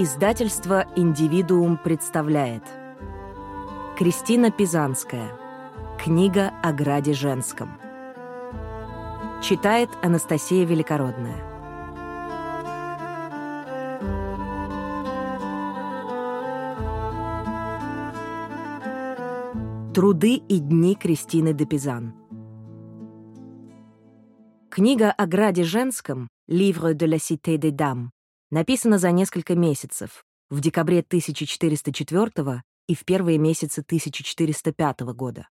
Издательство «Индивидуум» представляет Кристина Пизанская. Книга о граде женском. Читает Анастасия Великородная. Труды и дни Кристины де Пизан Книга о граде женском «Livre de la Cité des Dames» написана за несколько месяцев, в декабре 1404 и в первые месяцы 1405 года.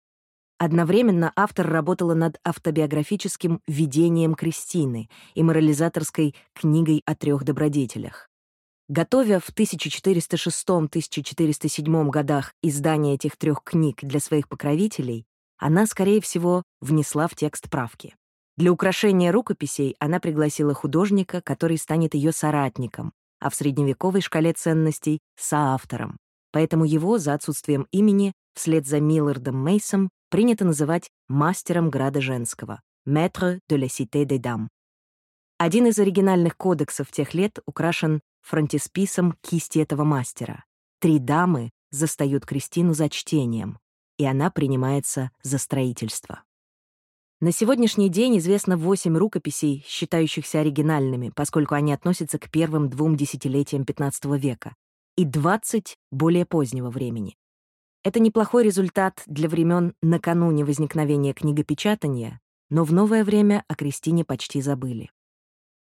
Одновременно автор работала над автобиографическим «Видением Кристины» и морализаторской «Книгой о трех добродетелях». Готовя в 1406-1407 годах издание этих трех книг для своих покровителей, она, скорее всего, внесла в текст правки. Для украшения рукописей она пригласила художника, который станет ее соратником, а в средневековой шкале ценностей — соавтором. Поэтому его, за отсутствием имени, вслед за Миллардом Мейсом, принято называть мастером града женского — «Maître de la Cité des Dames». Один из оригинальных кодексов тех лет украшен фронтисписом кисти этого мастера. Три дамы застают Кристину за чтением, и она принимается за строительство. На сегодняшний день известно восемь рукописей, считающихся оригинальными, поскольку они относятся к первым двум десятилетиям XV века, и 20 более позднего времени. Это неплохой результат для времен накануне возникновения книгопечатания, но в новое время о Кристине почти забыли.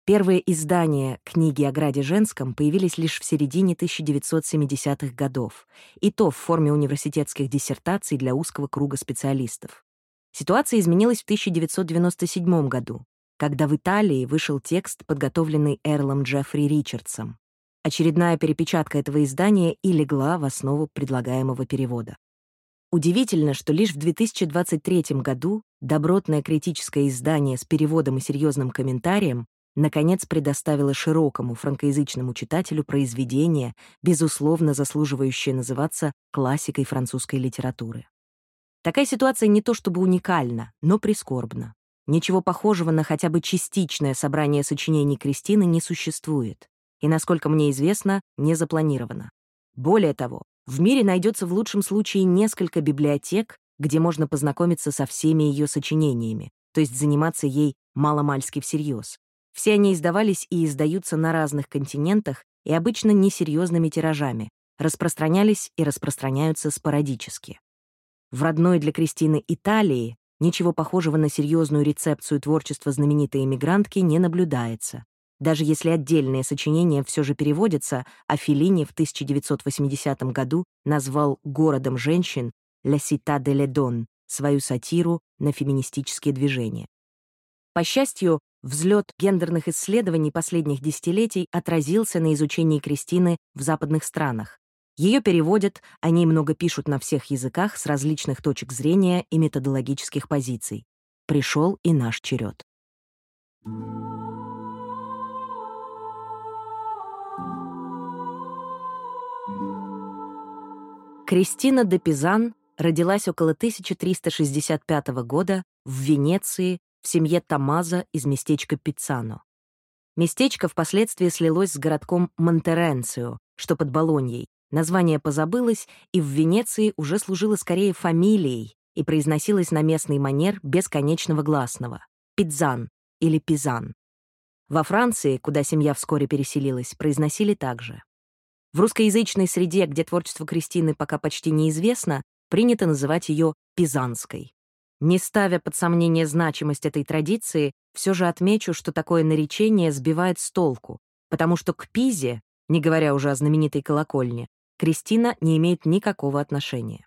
Первые издания книги о Граде Женском появились лишь в середине 1970-х годов, и то в форме университетских диссертаций для узкого круга специалистов. Ситуация изменилась в 1997 году, когда в Италии вышел текст, подготовленный Эрлом Джеффри Ричардсом. Очередная перепечатка этого издания и легла в основу предлагаемого перевода. Удивительно, что лишь в 2023 году добротное критическое издание с переводом и серьезным комментарием наконец предоставило широкому франкоязычному читателю произведение, безусловно заслуживающее называться классикой французской литературы. Такая ситуация не то чтобы уникальна, но прискорбна. Ничего похожего на хотя бы частичное собрание сочинений Кристины не существует. И, насколько мне известно, не запланировано. Более того, в мире найдется в лучшем случае несколько библиотек, где можно познакомиться со всеми ее сочинениями, то есть заниматься ей маломальски всерьез. Все они издавались и издаются на разных континентах и обычно несерьезными тиражами, распространялись и распространяются спорадически. В родной для Кристины Италии ничего похожего на серьезную рецепцию творчества знаменитой эмигрантки не наблюдается. Даже если отдельные сочинения все же переводятся, а Феллини в 1980 году назвал «городом женщин» «La Città de Ledon» свою сатиру на феминистические движения. По счастью, взлет гендерных исследований последних десятилетий отразился на изучении Кристины в западных странах. Ее переводят, о ней много пишут на всех языках с различных точек зрения и методологических позиций. Пришел и наш черед. Кристина де Пизан родилась около 1365 года в Венеции в семье Тамаза из местечка Пиццано. Местечко впоследствии слилось с городком Монтеренцио, что под Болоньей, Название позабылось, и в Венеции уже служило скорее фамилией и произносилось на местный манер бесконечного гласного — «пидзан» или «пизан». Во Франции, куда семья вскоре переселилась, произносили так же. В русскоязычной среде, где творчество Кристины пока почти неизвестно, принято называть ее «пизанской». Не ставя под сомнение значимость этой традиции, все же отмечу, что такое наречение сбивает с толку, потому что к Пизе, не говоря уже о знаменитой колокольне, Кристина не имеет никакого отношения.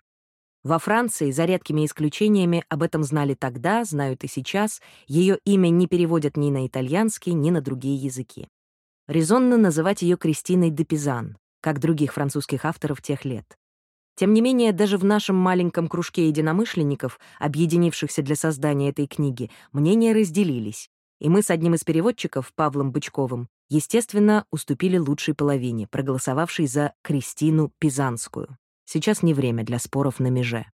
Во Франции, за редкими исключениями, об этом знали тогда, знают и сейчас, ее имя не переводят ни на итальянский, ни на другие языки. Резонно называть ее Кристиной де Пизан, как других французских авторов тех лет. Тем не менее, даже в нашем маленьком кружке единомышленников, объединившихся для создания этой книги, мнения разделились, и мы с одним из переводчиков, Павлом Бычковым, естественно, уступили лучшей половине, проголосовавшей за Кристину Пизанскую. Сейчас не время для споров на меже.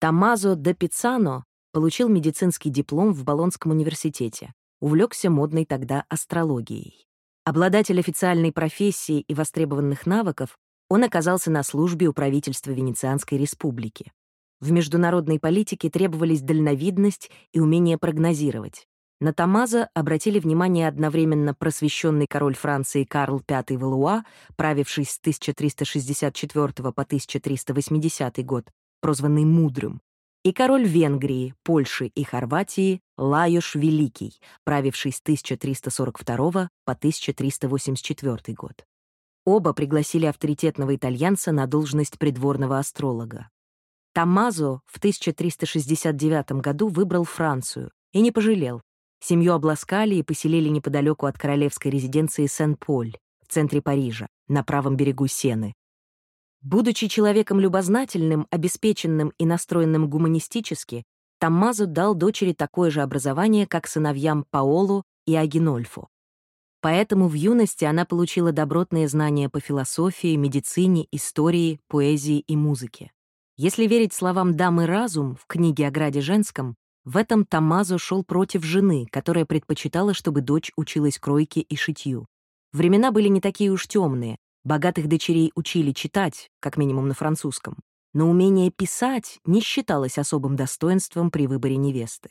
Томазо де Пицано получил медицинский диплом в Болонском университете, увлекся модной тогда астрологией. Обладатель официальной профессии и востребованных навыков, он оказался на службе у правительства Венецианской республики. В международной политике требовались дальновидность и умение прогнозировать. На Тамаза обратили внимание одновременно просвещенный король Франции Карл V Валуа, правивший с 1364 по 1380 год, прозванный Мудрым, и король Венгрии, Польши и Хорватии Лайош Великий, правивший с 1342 по 1384 год. Оба пригласили авторитетного итальянца на должность придворного астролога. Тамазо в 1369 году выбрал Францию и не пожалел. Семью обласкали и поселили неподалеку от королевской резиденции Сен-Поль, в центре Парижа, на правом берегу Сены, Будучи человеком любознательным, обеспеченным и настроенным гуманистически, Таммазо дал дочери такое же образование, как сыновьям Паолу и Агинольфу. Поэтому в юности она получила добротные знания по философии, медицине, истории, поэзии и музыке. Если верить словам дамы разум в книге о граде женском, в этом Тамазо шел против жены, которая предпочитала, чтобы дочь училась кройке и шитью. Времена были не такие уж темные, Богатых дочерей учили читать, как минимум на французском, но умение писать не считалось особым достоинством при выборе невесты.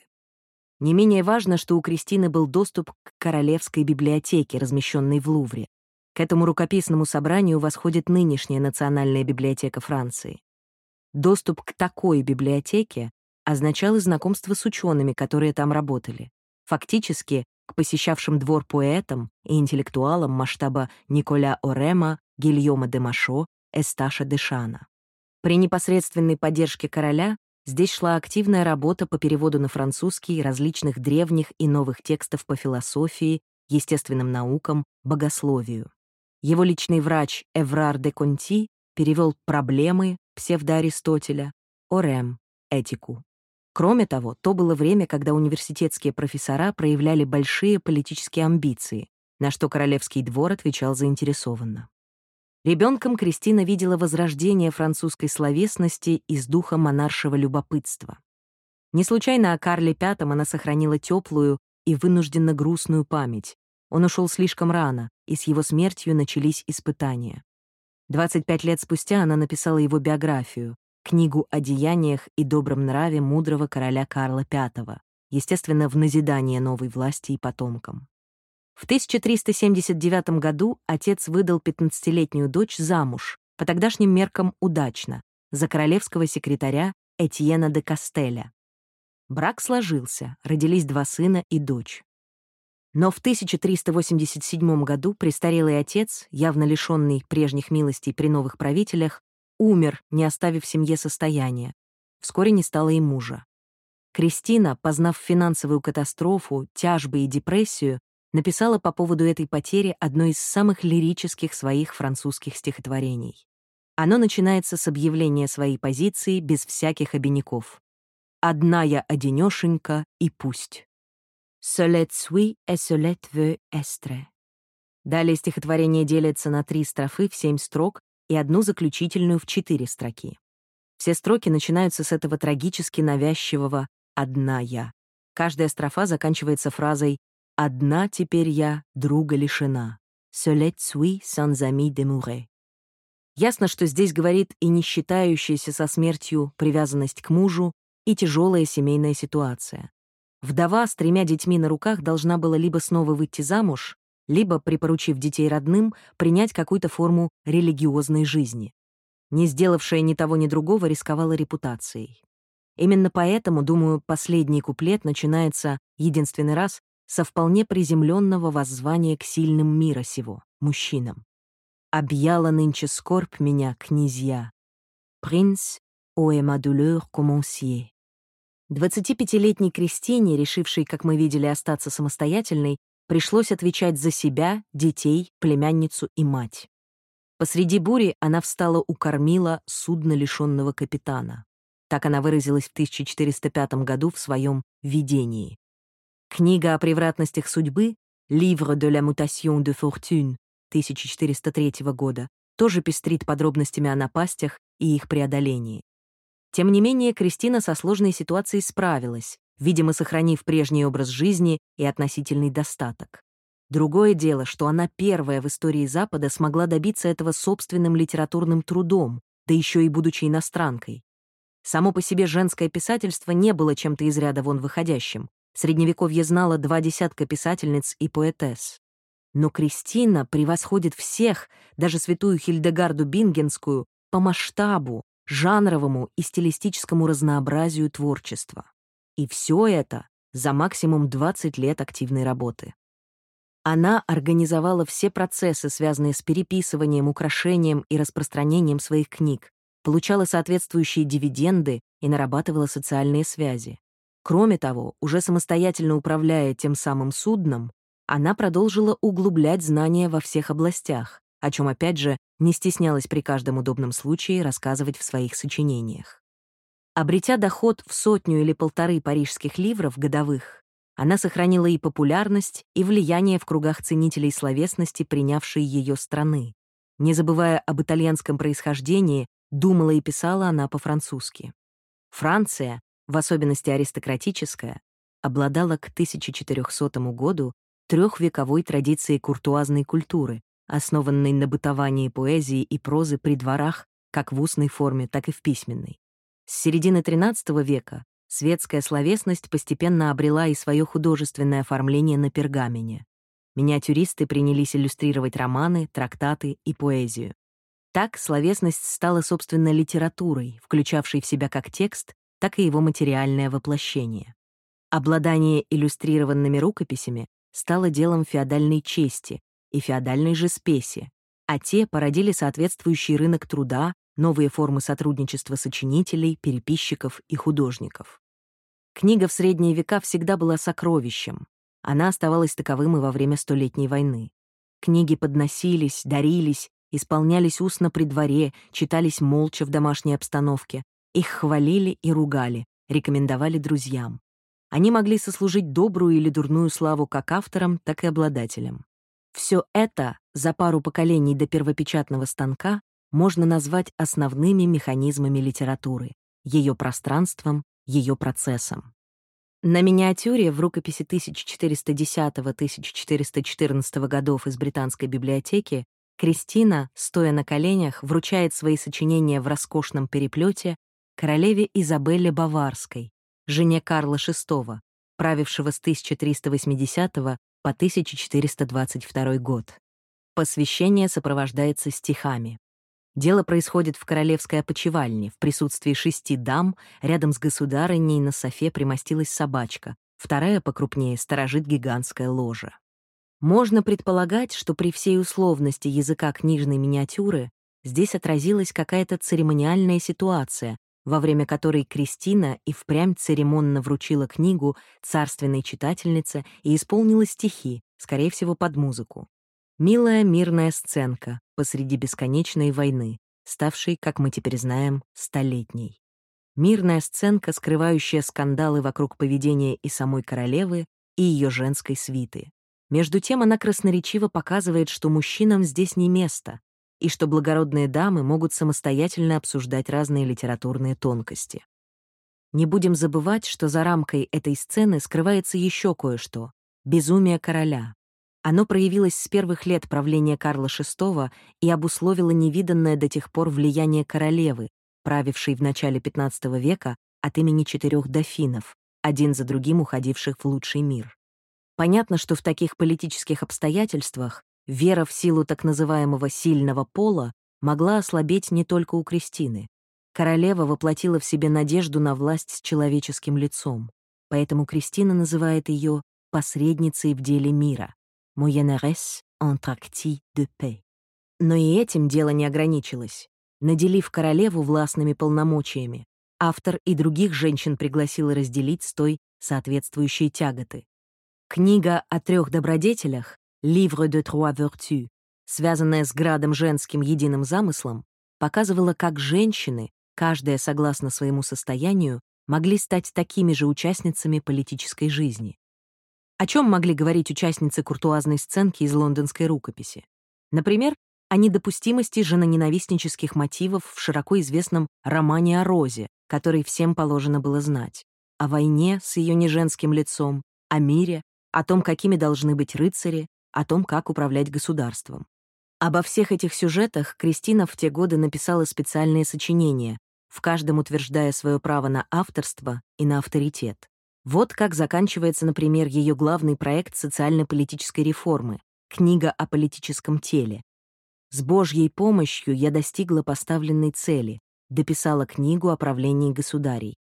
Не менее важно, что у Кристины был доступ к королевской библиотеке, размещенной в Лувре. К этому рукописному собранию восходит нынешняя Национальная библиотека Франции. Доступ к такой библиотеке означал и знакомство с учеными, которые там работали. Фактически, к посещавшим двор поэтам и интеллектуалам масштаба Николя Орема, Гильома де Машо, Эсташа де Шана. При непосредственной поддержке короля здесь шла активная работа по переводу на французский различных древних и новых текстов по философии, естественным наукам, богословию. Его личный врач Эврар де Конти перевел «Проблемы» псевдоаристотеля, «Орем» — «Этику». Кроме того, то было время, когда университетские профессора проявляли большие политические амбиции, на что королевский двор отвечал заинтересованно. Ребенком Кристина видела возрождение французской словесности из духа монаршего любопытства. Не случайно о Карле V она сохранила теплую и вынужденно грустную память. Он ушел слишком рано, и с его смертью начались испытания. 25 лет спустя она написала его биографию, книгу о деяниях и добром нраве мудрого короля Карла V, естественно, в назидание новой власти и потомкам. В 1379 году отец выдал 15-летнюю дочь замуж, по тогдашним меркам удачно, за королевского секретаря Этьена де Кастеля. Брак сложился, родились два сына и дочь. Но в 1387 году престарелый отец, явно лишенный прежних милостей при новых правителях, умер, не оставив семье состояния. Вскоре не стало и мужа. Кристина, познав финансовую катастрофу, тяжбы и депрессию, написала по поводу этой потери одно из самых лирических своих французских стихотворений. Оно начинается с объявления своей позиции без всяких обиняков. «Одна я одинёшенька, и пусть». «Seul suis et seul veut estre». Далее стихотворение делится на три строфы в семь строк и одну заключительную в четыре строки. Все строки начинаются с этого трагически навязчивого «одна я». Каждая строфа заканчивается фразой «одна теперь я, друга лишена». «Seul suis sans ami demeuré». Ясно, что здесь говорит и не считающаяся со смертью привязанность к мужу, и тяжелая семейная ситуация. Вдова с тремя детьми на руках должна была либо снова выйти замуж, либо, припоручив детей родным, принять какую-то форму религиозной жизни. Не сделавшая ни того, ни другого рисковала репутацией. Именно поэтому, думаю, последний куплет начинается единственный раз со вполне приземленного воззвания к сильным мира сего, мужчинам. «Объяла нынче скорбь меня, князья. Принц, о эма douleur commencier». 25-летней Кристине, решившей, как мы видели, остаться самостоятельной, пришлось отвечать за себя, детей, племянницу и мать. Посреди бури она встала у кормила судна лишенного капитана. Так она выразилась в 1405 году в своем «Видении». Книга о превратностях судьбы «Livre de la mutation de fortune» 1403 года тоже пестрит подробностями о напастях и их преодолении. Тем не менее, Кристина со сложной ситуацией справилась, видимо, сохранив прежний образ жизни и относительный достаток. Другое дело, что она первая в истории Запада смогла добиться этого собственным литературным трудом, да еще и будучи иностранкой. Само по себе женское писательство не было чем-то из ряда вон выходящим. Средневековье знало два десятка писательниц и поэтесс. Но Кристина превосходит всех, даже святую Хильдегарду Бингенскую, по масштабу, жанровому и стилистическому разнообразию творчества. И все это за максимум 20 лет активной работы. Она организовала все процессы, связанные с переписыванием, украшением и распространением своих книг, получала соответствующие дивиденды и нарабатывала социальные связи. Кроме того, уже самостоятельно управляя тем самым судном, она продолжила углублять знания во всех областях, о чем, опять же, не стеснялась при каждом удобном случае рассказывать в своих сочинениях. Обретя доход в сотню или полторы парижских ливров годовых, она сохранила и популярность, и влияние в кругах ценителей словесности, принявшей ее страны. Не забывая об итальянском происхождении, думала и писала она по-французски. Франция, в особенности аристократическая, обладала к 1400 году трехвековой традицией куртуазной культуры, основанной на бытовании поэзии и прозы при дворах как в устной форме, так и в письменной. С середины XIII века Светская словесность постепенно обрела и свое художественное оформление на пергамене. Миниатюристы принялись иллюстрировать романы, трактаты и поэзию. Так словесность стала, собственно, литературой, включавшей в себя как текст, так и его материальное воплощение. Обладание иллюстрированными рукописями стало делом феодальной чести и феодальной же спеси, а те породили соответствующий рынок труда, новые формы сотрудничества сочинителей, переписчиков и художников. Книга в средние века всегда была сокровищем. Она оставалась таковым и во время Столетней войны. Книги подносились, дарились, исполнялись устно при дворе, читались молча в домашней обстановке. Их хвалили и ругали, рекомендовали друзьям. Они могли сослужить добрую или дурную славу как авторам, так и обладателям. Все это за пару поколений до первопечатного станка можно назвать основными механизмами литературы, ее пространством ее процессом. На миниатюре в рукописи 1410-1414 годов из Британской библиотеки Кристина, стоя на коленях, вручает свои сочинения в роскошном переплете королеве Изабелле Баварской, жене Карла VI, правившего с 1380 по 1422 год. Посвящение сопровождается стихами. Дело происходит в королевской опочивальне, в присутствии шести дам, рядом с государыней на софе примостилась собачка, вторая покрупнее сторожит гигантская ложа. Можно предполагать, что при всей условности языка книжной миниатюры здесь отразилась какая-то церемониальная ситуация, во время которой Кристина и впрямь церемонно вручила книгу царственной читательнице и исполнила стихи, скорее всего, под музыку. Милая мирная сценка посреди бесконечной войны, ставшей, как мы теперь знаем, столетней. Мирная сценка, скрывающая скандалы вокруг поведения и самой королевы, и ее женской свиты. Между тем она красноречиво показывает, что мужчинам здесь не место, и что благородные дамы могут самостоятельно обсуждать разные литературные тонкости. Не будем забывать, что за рамкой этой сцены скрывается еще кое-что — безумие короля, оно проявилось с первых лет правления Карла VI и обусловило невиданное до тех пор влияние королевы, правившей в начале XV века от имени четырех дофинов, один за другим уходивших в лучший мир. Понятно, что в таких политических обстоятельствах вера в силу так называемого «сильного пола» могла ослабеть не только у Кристины. Королева воплотила в себе надежду на власть с человеческим лицом, поэтому Кристина называет ее «посредницей в деле мира», En tracti de paix. Но и этим дело не ограничилось. Наделив королеву властными полномочиями, автор и других женщин пригласил разделить с той соответствующие тяготы. Книга о трех добродетелях «Livre de trois vertus», связанная с градом женским единым замыслом, показывала, как женщины, каждая согласно своему состоянию, могли стать такими же участницами политической жизни. О чем могли говорить участницы куртуазной сценки из лондонской рукописи? Например, о недопустимости женоненавистнических мотивов в широко известном романе о Розе, который всем положено было знать, о войне с ее неженским лицом, о мире, о том, какими должны быть рыцари, о том, как управлять государством. Обо всех этих сюжетах Кристина в те годы написала специальные сочинения, в каждом утверждая свое право на авторство и на авторитет. Вот как заканчивается, например, ее главный проект социально-политической реформы — книга о политическом теле. «С Божьей помощью я достигла поставленной цели, дописала книгу о правлении государей.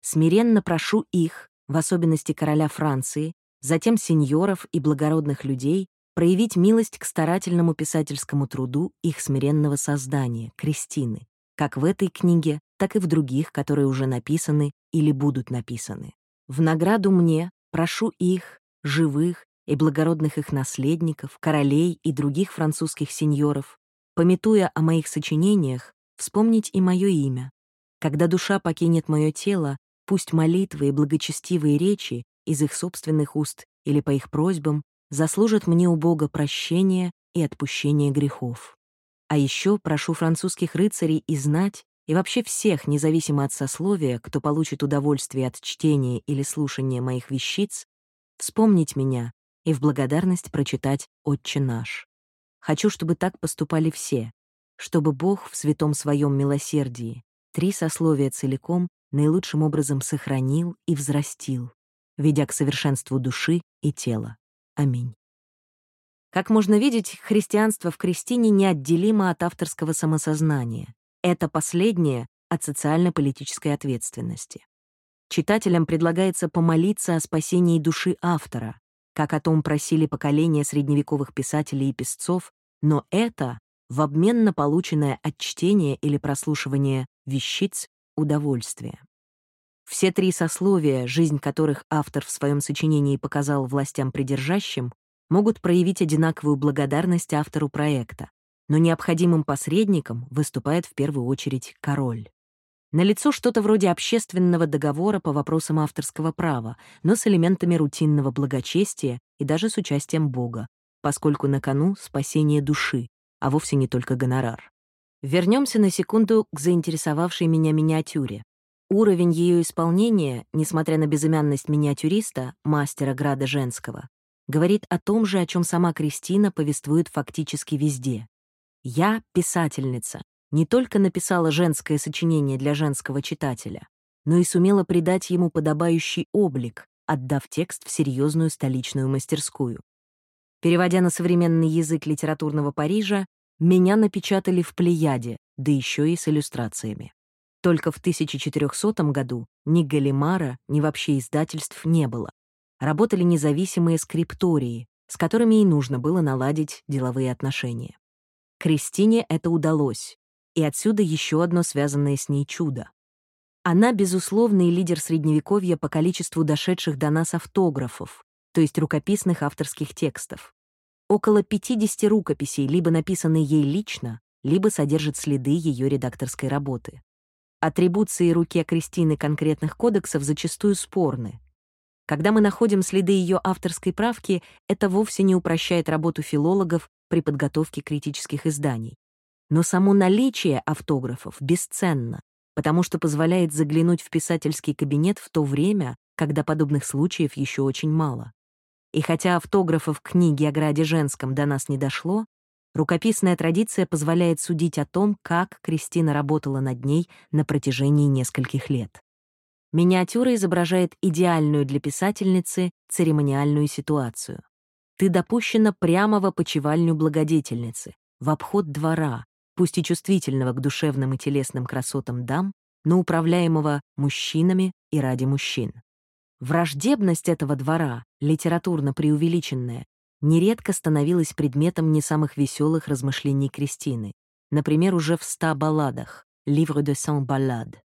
Смиренно прошу их, в особенности короля Франции, затем сеньоров и благородных людей, проявить милость к старательному писательскому труду их смиренного создания, Кристины, как в этой книге, так и в других, которые уже написаны или будут написаны. В награду мне прошу их, живых и благородных их наследников, королей и других французских сеньоров, пометуя о моих сочинениях, вспомнить и мое имя. Когда душа покинет мое тело, пусть молитвы и благочестивые речи из их собственных уст или по их просьбам заслужат мне у Бога прощения и отпущения грехов. А еще прошу французских рыцарей и знать, и вообще всех, независимо от сословия, кто получит удовольствие от чтения или слушания моих вещиц, вспомнить меня и в благодарность прочитать «Отче наш». Хочу, чтобы так поступали все, чтобы Бог в святом своем милосердии три сословия целиком наилучшим образом сохранил и взрастил, ведя к совершенству души и тела. Аминь. Как можно видеть, христианство в Кристине неотделимо от авторского самосознания. Это последнее от социально-политической ответственности. Читателям предлагается помолиться о спасении души автора, как о том просили поколения средневековых писателей и писцов, но это в обмен на полученное от чтения или прослушивания вещиц удовольствие. Все три сословия, жизнь которых автор в своем сочинении показал властям придержащим, могут проявить одинаковую благодарность автору проекта, но необходимым посредником выступает в первую очередь король. Налицо что-то вроде общественного договора по вопросам авторского права, но с элементами рутинного благочестия и даже с участием Бога, поскольку на кону спасение души, а вовсе не только гонорар. Вернемся на секунду к заинтересовавшей меня миниатюре. Уровень ее исполнения, несмотря на безымянность миниатюриста, мастера града женского, говорит о том же, о чем сама Кристина повествует фактически везде. Я, писательница, не только написала женское сочинение для женского читателя, но и сумела придать ему подобающий облик, отдав текст в серьезную столичную мастерскую. Переводя на современный язык литературного Парижа, меня напечатали в Плеяде, да еще и с иллюстрациями. Только в 1400 году ни Галимара, ни вообще издательств не было. Работали независимые скриптории, с которыми и нужно было наладить деловые отношения. Кристине это удалось, и отсюда еще одно связанное с ней чудо. Она — безусловный лидер Средневековья по количеству дошедших до нас автографов, то есть рукописных авторских текстов. Около 50 рукописей либо написаны ей лично, либо содержат следы ее редакторской работы. Атрибуции руке Кристины конкретных кодексов зачастую спорны. Когда мы находим следы ее авторской правки, это вовсе не упрощает работу филологов при подготовке критических изданий. Но само наличие автографов бесценно, потому что позволяет заглянуть в писательский кабинет в то время, когда подобных случаев еще очень мало. И хотя автографов книги о Граде Женском до нас не дошло, рукописная традиция позволяет судить о том, как Кристина работала над ней на протяжении нескольких лет. Миниатюра изображает идеальную для писательницы церемониальную ситуацию. Ты допущена прямо в опочивальню благодетельницы, в обход двора, пусть и чувствительного к душевным и телесным красотам дам, но управляемого мужчинами и ради мужчин. Враждебность этого двора, литературно преувеличенная, нередко становилась предметом не самых веселых размышлений Кристины, например, уже в «Ста балладах» «Livre de cent ballades».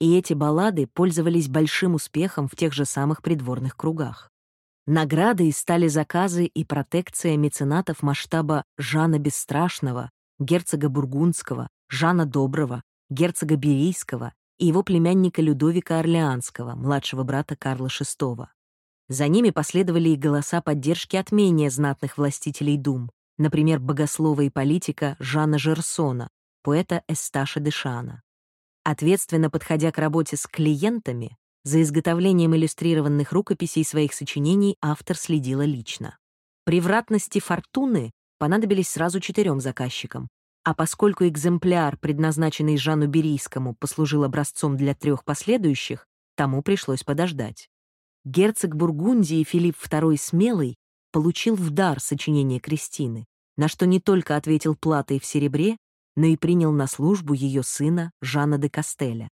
И эти баллады пользовались большим успехом в тех же самых придворных кругах. Наградой стали заказы и протекция меценатов масштаба Жана Бесстрашного, герцога Бургундского, Жана Доброго, герцога Берийского и его племянника Людовика Орлеанского, младшего брата Карла VI. За ними последовали и голоса поддержки от менее знатных властителей дум, например, богослова и политика Жана Жерсона, поэта Эсташа Дешана. Ответственно подходя к работе с клиентами, за изготовлением иллюстрированных рукописей своих сочинений автор следила лично. Превратности фортуны понадобились сразу четырем заказчикам, а поскольку экземпляр, предназначенный Жану Берийскому, послужил образцом для трех последующих, тому пришлось подождать. Герцог Бургундии Филипп II Смелый получил в дар сочинение Кристины, на что не только ответил платой в серебре, но и принял на службу ее сына Жана де Кастеля.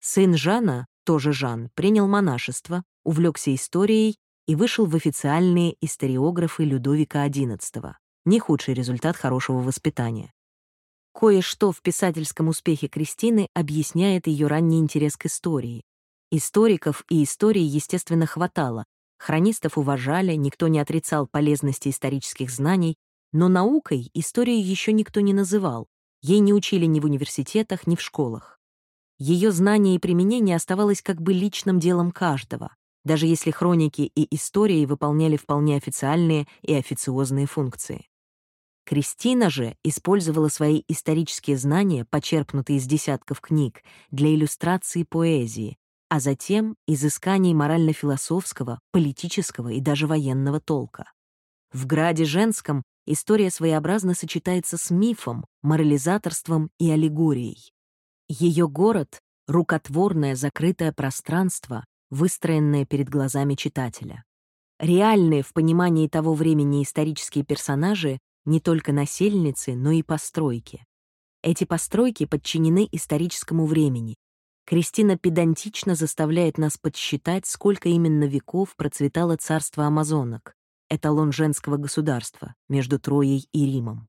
Сын Жана, тоже Жан, принял монашество, увлекся историей и вышел в официальные историографы Людовика XI. Не худший результат хорошего воспитания. Кое-что в писательском успехе Кристины объясняет ее ранний интерес к истории. Историков и истории, естественно, хватало. Хронистов уважали, никто не отрицал полезности исторических знаний, но наукой историю еще никто не называл. Ей не учили ни в университетах, ни в школах. Ее знание и применение оставалось как бы личным делом каждого, даже если хроники и истории выполняли вполне официальные и официозные функции. Кристина же использовала свои исторические знания, почерпнутые из десятков книг, для иллюстрации поэзии, а затем изысканий морально-философского, политического и даже военного толка. В «Граде женском» история своеобразно сочетается с мифом, морализаторством и аллегорией. Ее город — рукотворное закрытое пространство, выстроенное перед глазами читателя. Реальные в понимании того времени исторические персонажи не только насельницы, но и постройки. Эти постройки подчинены историческому времени. Кристина педантично заставляет нас подсчитать, сколько именно веков процветало царство амазонок, эталон женского государства, между Троей и Римом.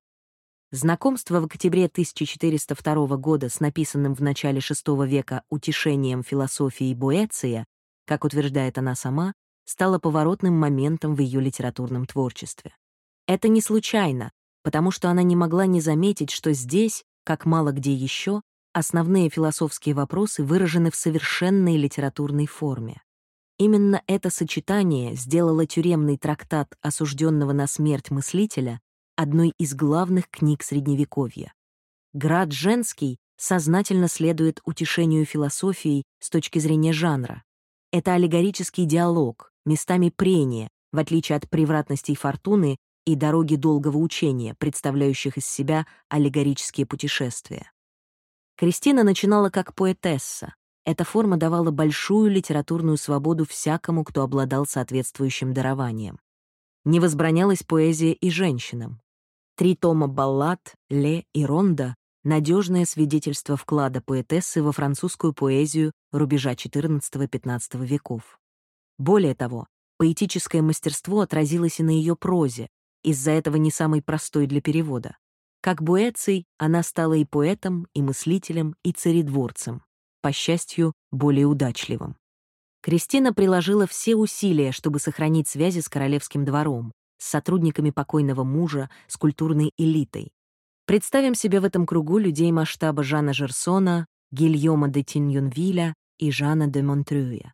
Знакомство в октябре 1402 года с написанным в начале VI века утешением философии Боэция, как утверждает она сама, стало поворотным моментом в ее литературном творчестве. Это не случайно, потому что она не могла не заметить, что здесь, как мало где еще, основные философские вопросы выражены в совершенной литературной форме. Именно это сочетание сделало тюремный трактат осужденного на смерть мыслителя одной из главных книг Средневековья. Град женский сознательно следует утешению философии с точки зрения жанра. Это аллегорический диалог, местами прения, в отличие от превратностей фортуны и дороги долгого учения, представляющих из себя аллегорические путешествия. Кристина начинала как поэтесса. Эта форма давала большую литературную свободу всякому, кто обладал соответствующим дарованием. Не возбранялась поэзия и женщинам. Три тома баллад, ле и ронда — надежное свидетельство вклада поэтессы во французскую поэзию рубежа XIV-XV веков. Более того, поэтическое мастерство отразилось и на ее прозе, из-за этого не самый простой для перевода. Как Буэций, она стала и поэтом, и мыслителем, и царедворцем, по счастью, более удачливым. Кристина приложила все усилия, чтобы сохранить связи с королевским двором, с сотрудниками покойного мужа, с культурной элитой. Представим себе в этом кругу людей масштаба Жана Жерсона, Гильома де Тиньюнвиля и Жана де Монтрюя.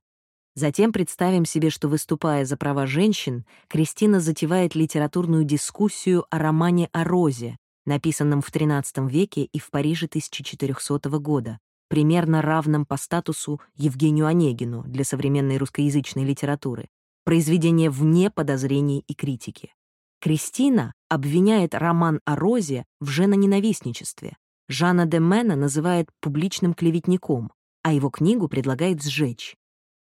Затем представим себе, что, выступая за права женщин, Кристина затевает литературную дискуссию о романе о Розе, написанном в XIII веке и в Париже 1400 года, примерно равном по статусу Евгению Онегину для современной русскоязычной литературы, произведение вне подозрений и критики. Кристина обвиняет роман о Розе в женоненавистничестве. Жана де Мена называет публичным клеветником, а его книгу предлагает сжечь.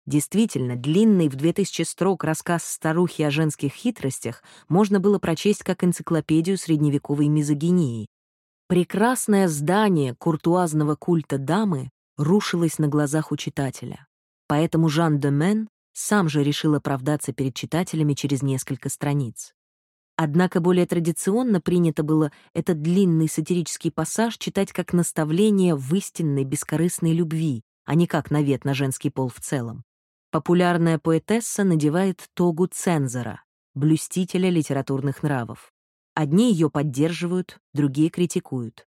Действительно, длинный в 2000 строк рассказ старухи о женских хитростях можно было прочесть как энциклопедию средневековой мизогинии. Прекрасное здание куртуазного культа дамы рушилось на глазах у читателя. Поэтому Жан де Мен сам же решил оправдаться перед читателями через несколько страниц. Однако более традиционно принято было этот длинный сатирический пассаж читать как наставление в истинной бескорыстной любви, а не как навет на женский пол в целом. Популярная поэтесса надевает тогу цензора, блюстителя литературных нравов. Одни ее поддерживают, другие критикуют.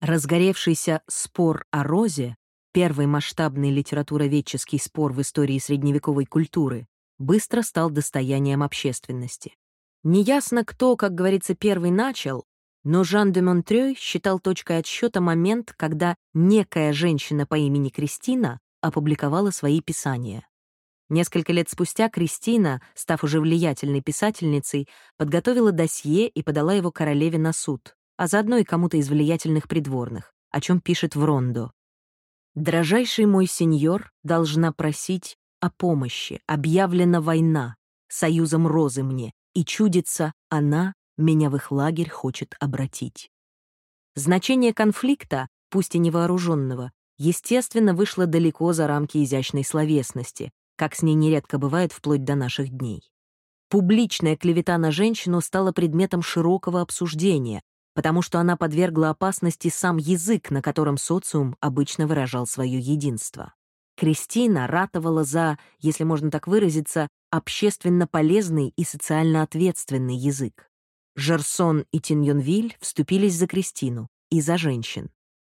Разгоревшийся спор о розе, первый масштабный литературоведческий спор в истории средневековой культуры, быстро стал достоянием общественности. Неясно, кто, как говорится, первый начал, но Жан де Монтрёй считал точкой отсчета момент, когда некая женщина по имени Кристина опубликовала свои писания. Несколько лет спустя Кристина, став уже влиятельной писательницей, подготовила досье и подала его королеве на суд, а заодно и кому-то из влиятельных придворных, о чем пишет в Рондо. «Дорожайший мой сеньор должна просить о помощи, объявлена война, союзом розы мне, и чудится, она меня в их лагерь хочет обратить». Значение конфликта, пусть и невооруженного, естественно, вышло далеко за рамки изящной словесности, как с ней нередко бывает вплоть до наших дней. Публичная клевета на женщину стала предметом широкого обсуждения, потому что она подвергла опасности сам язык, на котором социум обычно выражал свое единство. Кристина ратовала за, если можно так выразиться, общественно полезный и социально ответственный язык. Жерсон и Тиньонвиль вступились за Кристину и за женщин.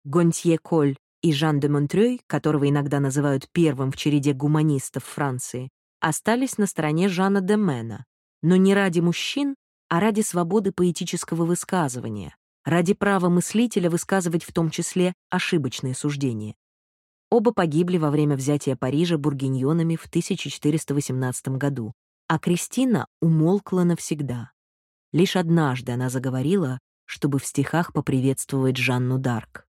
Гонтье Коль и Жан де Монтрёй, которого иногда называют первым в череде гуманистов Франции, остались на стороне Жана де Мена, но не ради мужчин, а ради свободы поэтического высказывания, ради права мыслителя высказывать в том числе ошибочные суждения. Оба погибли во время взятия Парижа бургиньонами в 1418 году, а Кристина умолкла навсегда. Лишь однажды она заговорила, чтобы в стихах поприветствовать Жанну Д'Арк.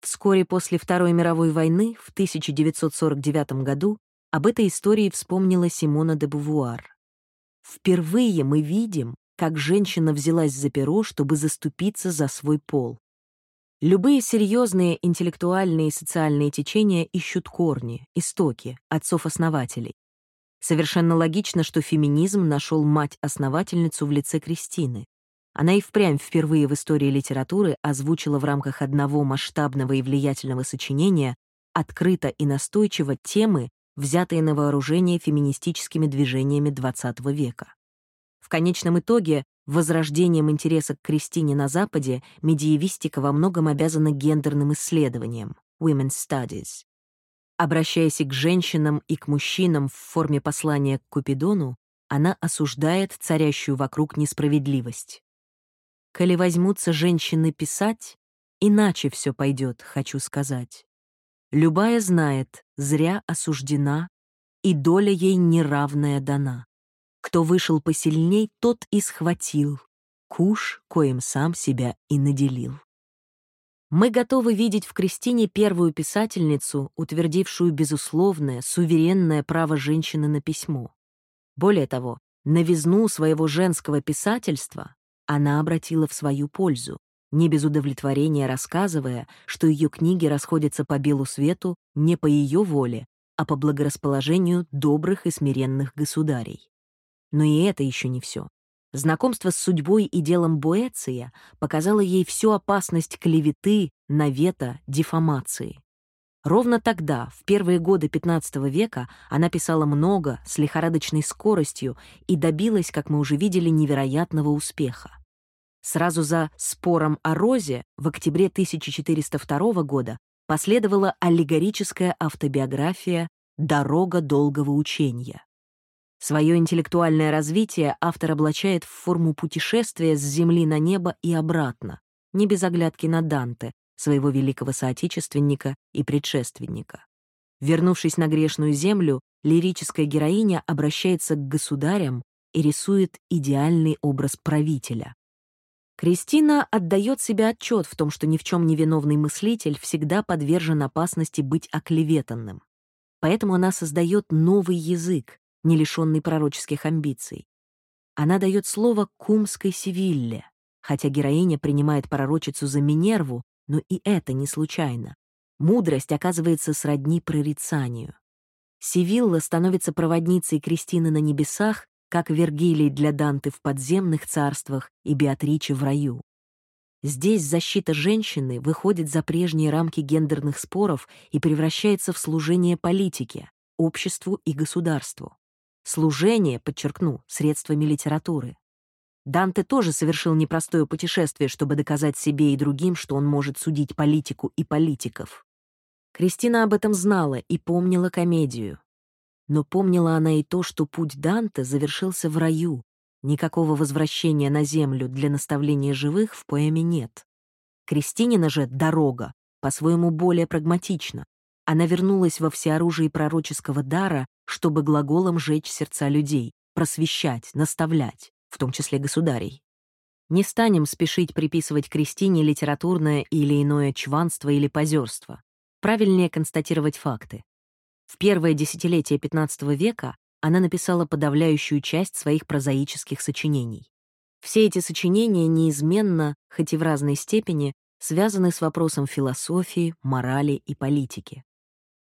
Вскоре после Второй мировой войны, в 1949 году, об этой истории вспомнила Симона де Бувуар. «Впервые мы видим, как женщина взялась за перо, чтобы заступиться за свой пол. Любые серьезные интеллектуальные и социальные течения ищут корни, истоки, отцов-основателей. Совершенно логично, что феминизм нашел мать-основательницу в лице Кристины. Она и впрямь впервые в истории литературы озвучила в рамках одного масштабного и влиятельного сочинения открыто и настойчиво темы, взятые на вооружение феминистическими движениями XX века. Конечном итоге, возрождением интереса к Кристине на Западе медиевистика во многом обязана гендерным исследованиям Women's Studies. Обращаясь и к женщинам, и к мужчинам в форме послания к Купидону, она осуждает царящую вокруг несправедливость. Коли возьмутся женщины писать, иначе все пойдет, хочу сказать. Любая знает, зря осуждена, и доля ей неравная дана. Кто вышел посильней, тот и схватил, куш, коим сам себя и наделил. Мы готовы видеть в Кристине первую писательницу, утвердившую безусловное, суверенное право женщины на письмо. Более того, новизну своего женского писательства она обратила в свою пользу, не без удовлетворения рассказывая, что ее книги расходятся по белу свету не по ее воле, а по благорасположению добрых и смиренных государей. Но и это еще не все. Знакомство с судьбой и делом Буэция показало ей всю опасность клеветы, навета, дефамации. Ровно тогда, в первые годы XV века, она писала много, с лихорадочной скоростью и добилась, как мы уже видели, невероятного успеха. Сразу за «Спором о розе» в октябре 1402 года последовала аллегорическая автобиография «Дорога долгого учения». Свое интеллектуальное развитие автор облачает в форму путешествия с земли на небо и обратно, не без оглядки на Данте, своего великого соотечественника и предшественника. Вернувшись на грешную землю, лирическая героиня обращается к государям и рисует идеальный образ правителя. Кристина отдает себе отчет в том, что ни в чем не виновный мыслитель всегда подвержен опасности быть оклеветанным. Поэтому она создает новый язык, не лишенный пророческих амбиций. Она дает слово кумской Севилле, хотя героиня принимает пророчицу за Минерву, но и это не случайно. Мудрость оказывается сродни прорицанию. Севилла становится проводницей Кристины на небесах как Вергилий для Данте в подземных царствах и Беатриче в раю. Здесь защита женщины выходит за прежние рамки гендерных споров и превращается в служение политике, обществу и государству. Служение, подчеркну, средствами литературы. Данте тоже совершил непростое путешествие, чтобы доказать себе и другим, что он может судить политику и политиков. Кристина об этом знала и помнила комедию. Но помнила она и то, что путь Данте завершился в раю. Никакого возвращения на землю для наставления живых в поэме нет. Кристинина же «Дорога» по-своему более прагматична. Она вернулась во всеоружии пророческого дара, чтобы глаголом жечь сердца людей, просвещать, наставлять, в том числе государей. Не станем спешить приписывать Кристине литературное или иное чванство или позерство. Правильнее констатировать факты. В первое десятилетие XV века она написала подавляющую часть своих прозаических сочинений. Все эти сочинения неизменно, хоть и в разной степени, связаны с вопросом философии, морали и политики.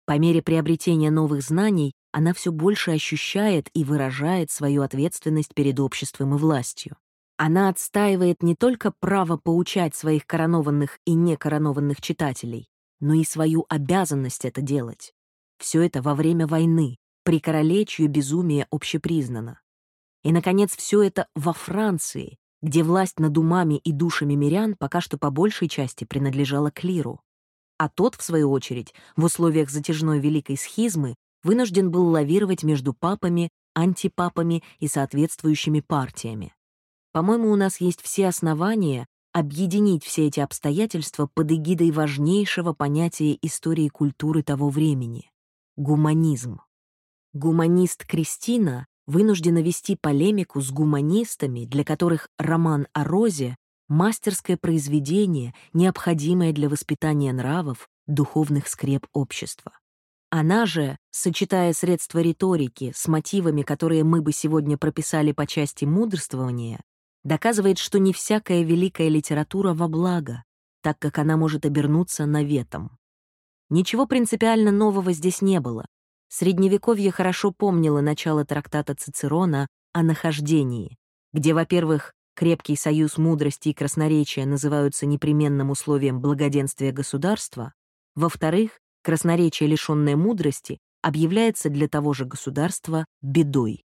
По мере приобретения новых знаний она все больше ощущает и выражает свою ответственность перед обществом и властью. Она отстаивает не только право поучать своих коронованных и некоронованных читателей, но и свою обязанность это делать. Все это во время войны, при короле, чье безумие общепризнано. И, наконец, все это во Франции, где власть над умами и душами мирян пока что по большей части принадлежала клиру. А тот, в свою очередь, в условиях затяжной великой схизмы вынужден был лавировать между папами, антипапами и соответствующими партиями. По-моему, у нас есть все основания объединить все эти обстоятельства под эгидой важнейшего понятия истории культуры того времени — гуманизм. Гуманист Кристина вынуждена вести полемику с гуманистами, для которых роман о Розе — мастерское произведение, необходимое для воспитания нравов, духовных скреп общества. Она же, сочетая средства риторики с мотивами, которые мы бы сегодня прописали по части мудрствования, доказывает, что не всякая великая литература во благо, так как она может обернуться наветом. Ничего принципиально нового здесь не было. Средневековье хорошо помнило начало трактата Цицерона о нахождении, где, во-первых, крепкий союз мудрости и красноречия называются непременным условием благоденствия государства, во-вторых, красноречие, лишенное мудрости, объявляется для того же государства бедой.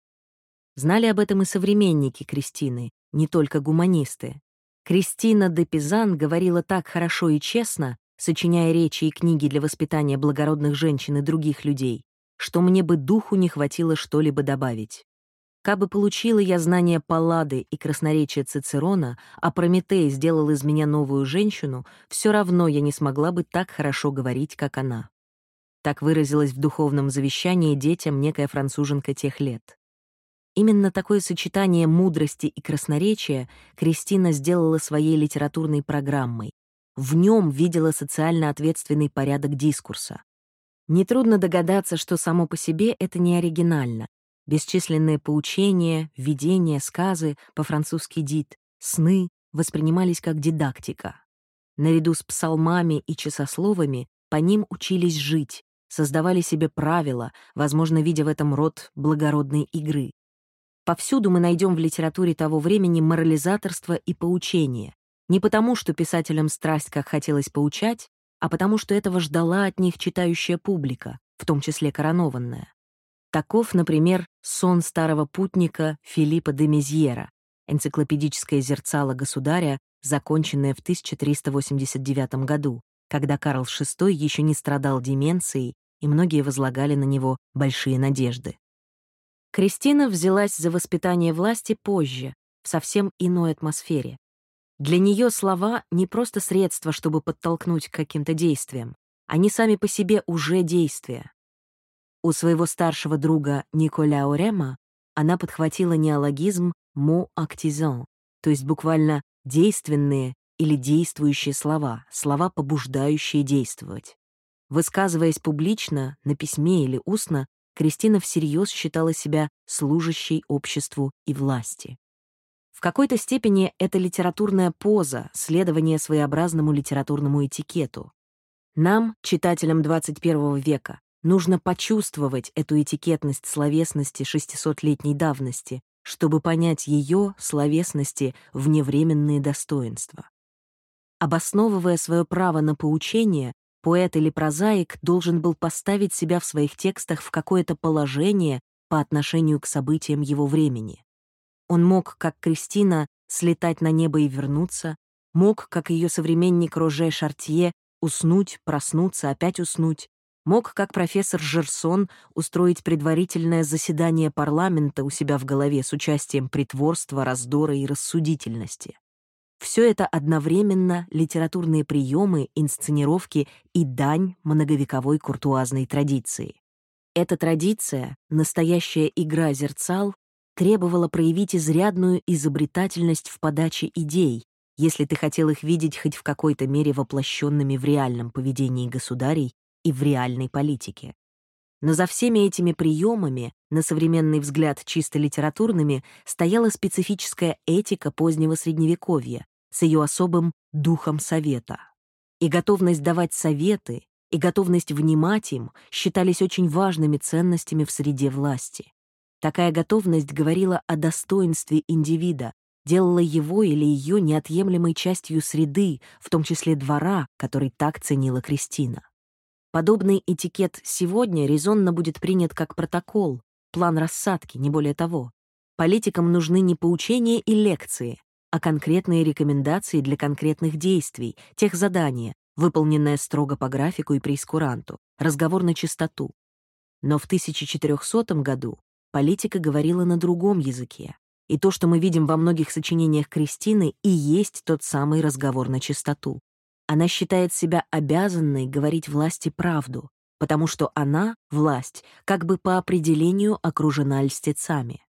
Знали об этом и современники Кристины, не только гуманисты. Кристина де Пизан говорила так хорошо и честно, сочиняя речи и книги для воспитания благородных женщин и других людей, что мне бы духу не хватило что-либо добавить. Кабы получила я знания Паллады и красноречия Цицерона, а Прометей сделал из меня новую женщину, все равно я не смогла бы так хорошо говорить, как она. Так выразилась в духовном завещании детям некая француженка тех лет. Именно такое сочетание мудрости и красноречия Кристина сделала своей литературной программой. В нем видела социально ответственный порядок дискурса. Нетрудно догадаться, что само по себе это не оригинально. Бесчисленные поучения, видения, сказы, по-французски «дит», сны воспринимались как дидактика. Наряду с псалмами и часословами по ним учились жить, создавали себе правила, возможно, видя в этом род благородной игры. Повсюду мы найдем в литературе того времени морализаторство и поучение. Не потому, что писателям страсть как хотелось поучать, а потому что этого ждала от них читающая публика, в том числе коронованная. Таков, например, сон старого путника Филиппа де Мезьера, энциклопедическое зерцало государя, законченное в 1389 году, когда Карл VI еще не страдал деменцией, и многие возлагали на него большие надежды. Кристина взялась за воспитание власти позже, в совсем иной атмосфере. Для нее слова — не просто средство, чтобы подтолкнуть к каким-то действиям. Они сами по себе уже действия. У своего старшего друга Николя Орема она подхватила неологизм «мо актизан», то есть буквально действенные или действующие слова, слова, побуждающие действовать. Высказываясь публично, на письме или устно, Кристина всерьез считала себя служащей обществу и власти. В какой-то степени это литературная поза, следование своеобразному литературному этикету. Нам, читателям 21 века, нужно почувствовать эту этикетность словесности 600-летней давности, чтобы понять ее, словесности, вневременные достоинства. Обосновывая свое право на поучение, Поэт или прозаик должен был поставить себя в своих текстах в какое-то положение по отношению к событиям его времени. Он мог, как Кристина, слетать на небо и вернуться, мог, как ее современник Роже Шартье, уснуть, проснуться, опять уснуть, мог, как профессор Жерсон, устроить предварительное заседание парламента у себя в голове с участием притворства, раздора и рассудительности. Все это одновременно литературные приемы, инсценировки и дань многовековой куртуазной традиции. Эта традиция, настоящая игра зерцал, требовала проявить изрядную изобретательность в подаче идей, если ты хотел их видеть хоть в какой-то мере воплощенными в реальном поведении государей и в реальной политике. Но за всеми этими приемами, на современный взгляд чисто литературными, стояла специфическая этика позднего Средневековья с ее особым духом совета. И готовность давать советы, и готовность внимать им считались очень важными ценностями в среде власти. Такая готовность говорила о достоинстве индивида, делала его или ее неотъемлемой частью среды, в том числе двора, который так ценила Кристина. Подобный этикет сегодня резонно будет принят как протокол, план рассадки, не более того. Политикам нужны не поучения и лекции, а конкретные рекомендации для конкретных действий, тех задания, выполненное строго по графику и прейскуранту, разговор на чистоту. Но в 1400 году политика говорила на другом языке, и то, что мы видим во многих сочинениях Кристины, и есть тот самый разговор на чистоту. Она считает себя обязанной говорить власти правду, потому что она, власть, как бы по определению окружена льстецами.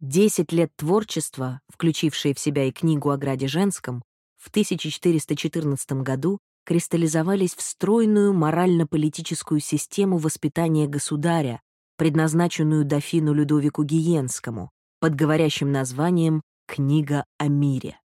Десять лет творчества, включившие в себя и книгу о Граде Женском, в 1414 году кристаллизовались в стройную морально-политическую систему воспитания государя, предназначенную дофину Людовику Гиенскому, под говорящим названием «Книга о мире».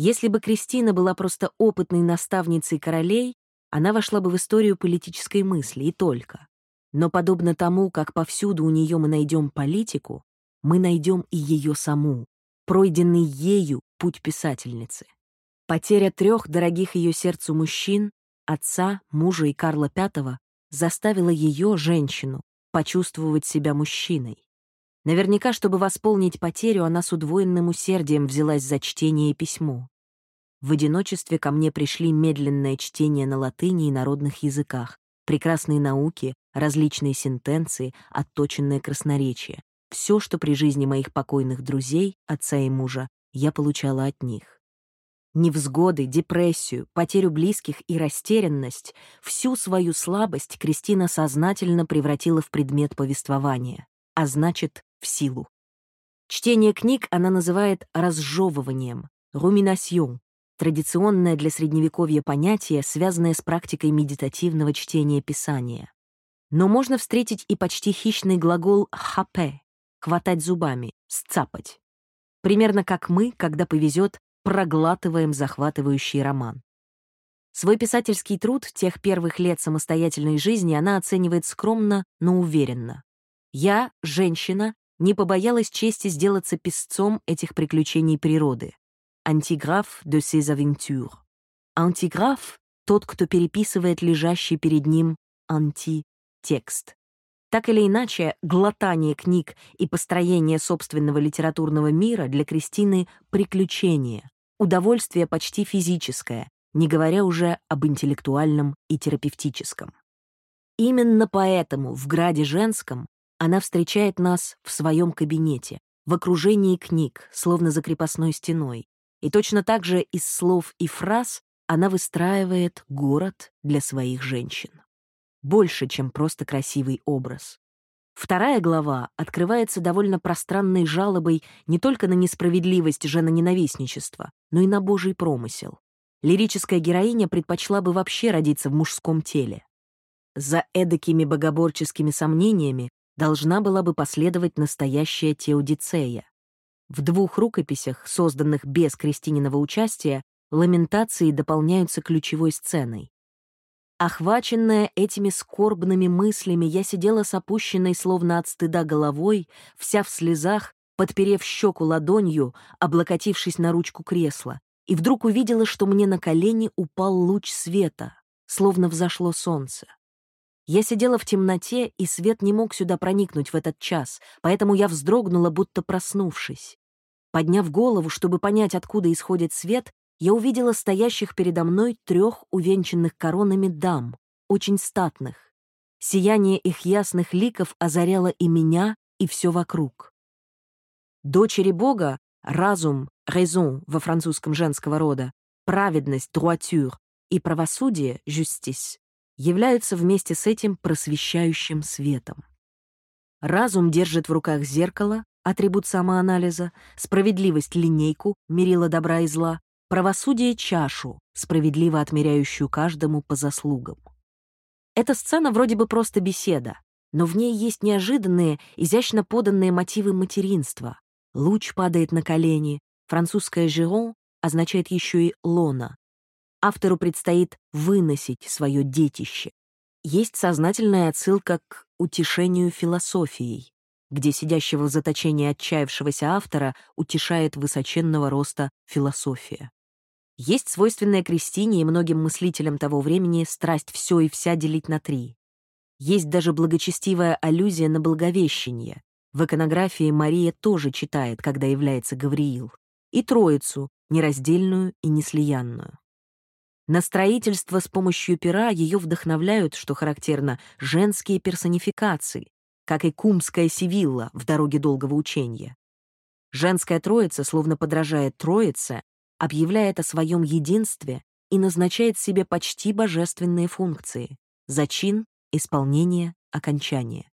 Если бы Кристина была просто опытной наставницей королей, она вошла бы в историю политической мысли и только. Но подобно тому, как повсюду у нее мы найдем политику, мы найдем и ее саму, пройденный ею путь писательницы. Потеря трех дорогих ее сердцу мужчин, отца, мужа и Карла V, заставила ее, женщину, почувствовать себя мужчиной. Наверняка, чтобы восполнить потерю, она с удвоенным усердием взялась за чтение и письмо. В одиночестве ко мне пришли медленное чтение на латыни и народных языках, прекрасные науки, различные сентенции, отточенное красноречие. Все, что при жизни моих покойных друзей, отца и мужа, я получала от них. Невзгоды, депрессию, потерю близких и растерянность, всю свою слабость Кристина сознательно превратила в предмет повествования, а значит, в силу. Чтение книг она называет разжевыванием, руминасьон, традиционное для Средневековья понятие, связанное с практикой медитативного чтения Писания. Но можно встретить и почти хищный глагол «хапе» — хватать зубами, сцапать. Примерно как мы, когда повезет, проглатываем захватывающий роман. Свой писательский труд тех первых лет самостоятельной жизни она оценивает скромно, но уверенно. «Я, женщина, не побоялась чести сделаться писцом этих приключений природы. Антиграф de ses aventures. Антиграф — тот, кто переписывает лежащий перед ним анти-текст. Так или иначе, глотание книг и построение собственного литературного мира для Кристины — приключение, удовольствие почти физическое, не говоря уже об интеллектуальном и терапевтическом. Именно поэтому в «Граде женском» Она встречает нас в своем кабинете, в окружении книг, словно за крепостной стеной. И точно так же из слов и фраз она выстраивает город для своих женщин. Больше, чем просто красивый образ. Вторая глава открывается довольно пространной жалобой не только на несправедливость женоненавистничества, но и на божий промысел. Лирическая героиня предпочла бы вообще родиться в мужском теле. За эдакими богоборческими сомнениями должна была бы последовать настоящая теодицея. В двух рукописях, созданных без Кристининого участия, ламентации дополняются ключевой сценой. Охваченная этими скорбными мыслями, я сидела с опущенной, словно от стыда головой, вся в слезах, подперев щеку ладонью, облокотившись на ручку кресла, и вдруг увидела, что мне на колени упал луч света, словно взошло солнце. Я сидела в темноте, и свет не мог сюда проникнуть в этот час, поэтому я вздрогнула, будто проснувшись. Подняв голову, чтобы понять, откуда исходит свет, я увидела стоящих передо мной трех увенчанных коронами дам, очень статных. Сияние их ясных ликов озаряло и меня, и все вокруг. Дочери Бога, разум, raison во французском женского рода, праведность droiture и правосудие justice являются вместе с этим просвещающим светом. Разум держит в руках зеркало, атрибут самоанализа, справедливость — линейку, мерила добра и зла, правосудие — чашу, справедливо отмеряющую каждому по заслугам. Эта сцена вроде бы просто беседа, но в ней есть неожиданные, изящно поданные мотивы материнства. Луч падает на колени, французское «жирон» означает еще и «лона». Автору предстоит выносить свое детище. Есть сознательная отсылка к утешению философией, где сидящего в заточении отчаявшегося автора утешает высоченного роста философия. Есть свойственная Кристине и многим мыслителям того времени страсть все и вся делить на три. Есть даже благочестивая аллюзия на Благовещение. В иконографии Мария тоже читает, когда является Гавриил. И Троицу, нераздельную и неслиянную. На строительство с помощью пера ее вдохновляют, что характерно, женские персонификации, как и кумская Сивилла в «Дороге долгого учения». Женская троица, словно подражает троице, объявляет о своем единстве и назначает себе почти божественные функции — зачин, исполнение, окончание.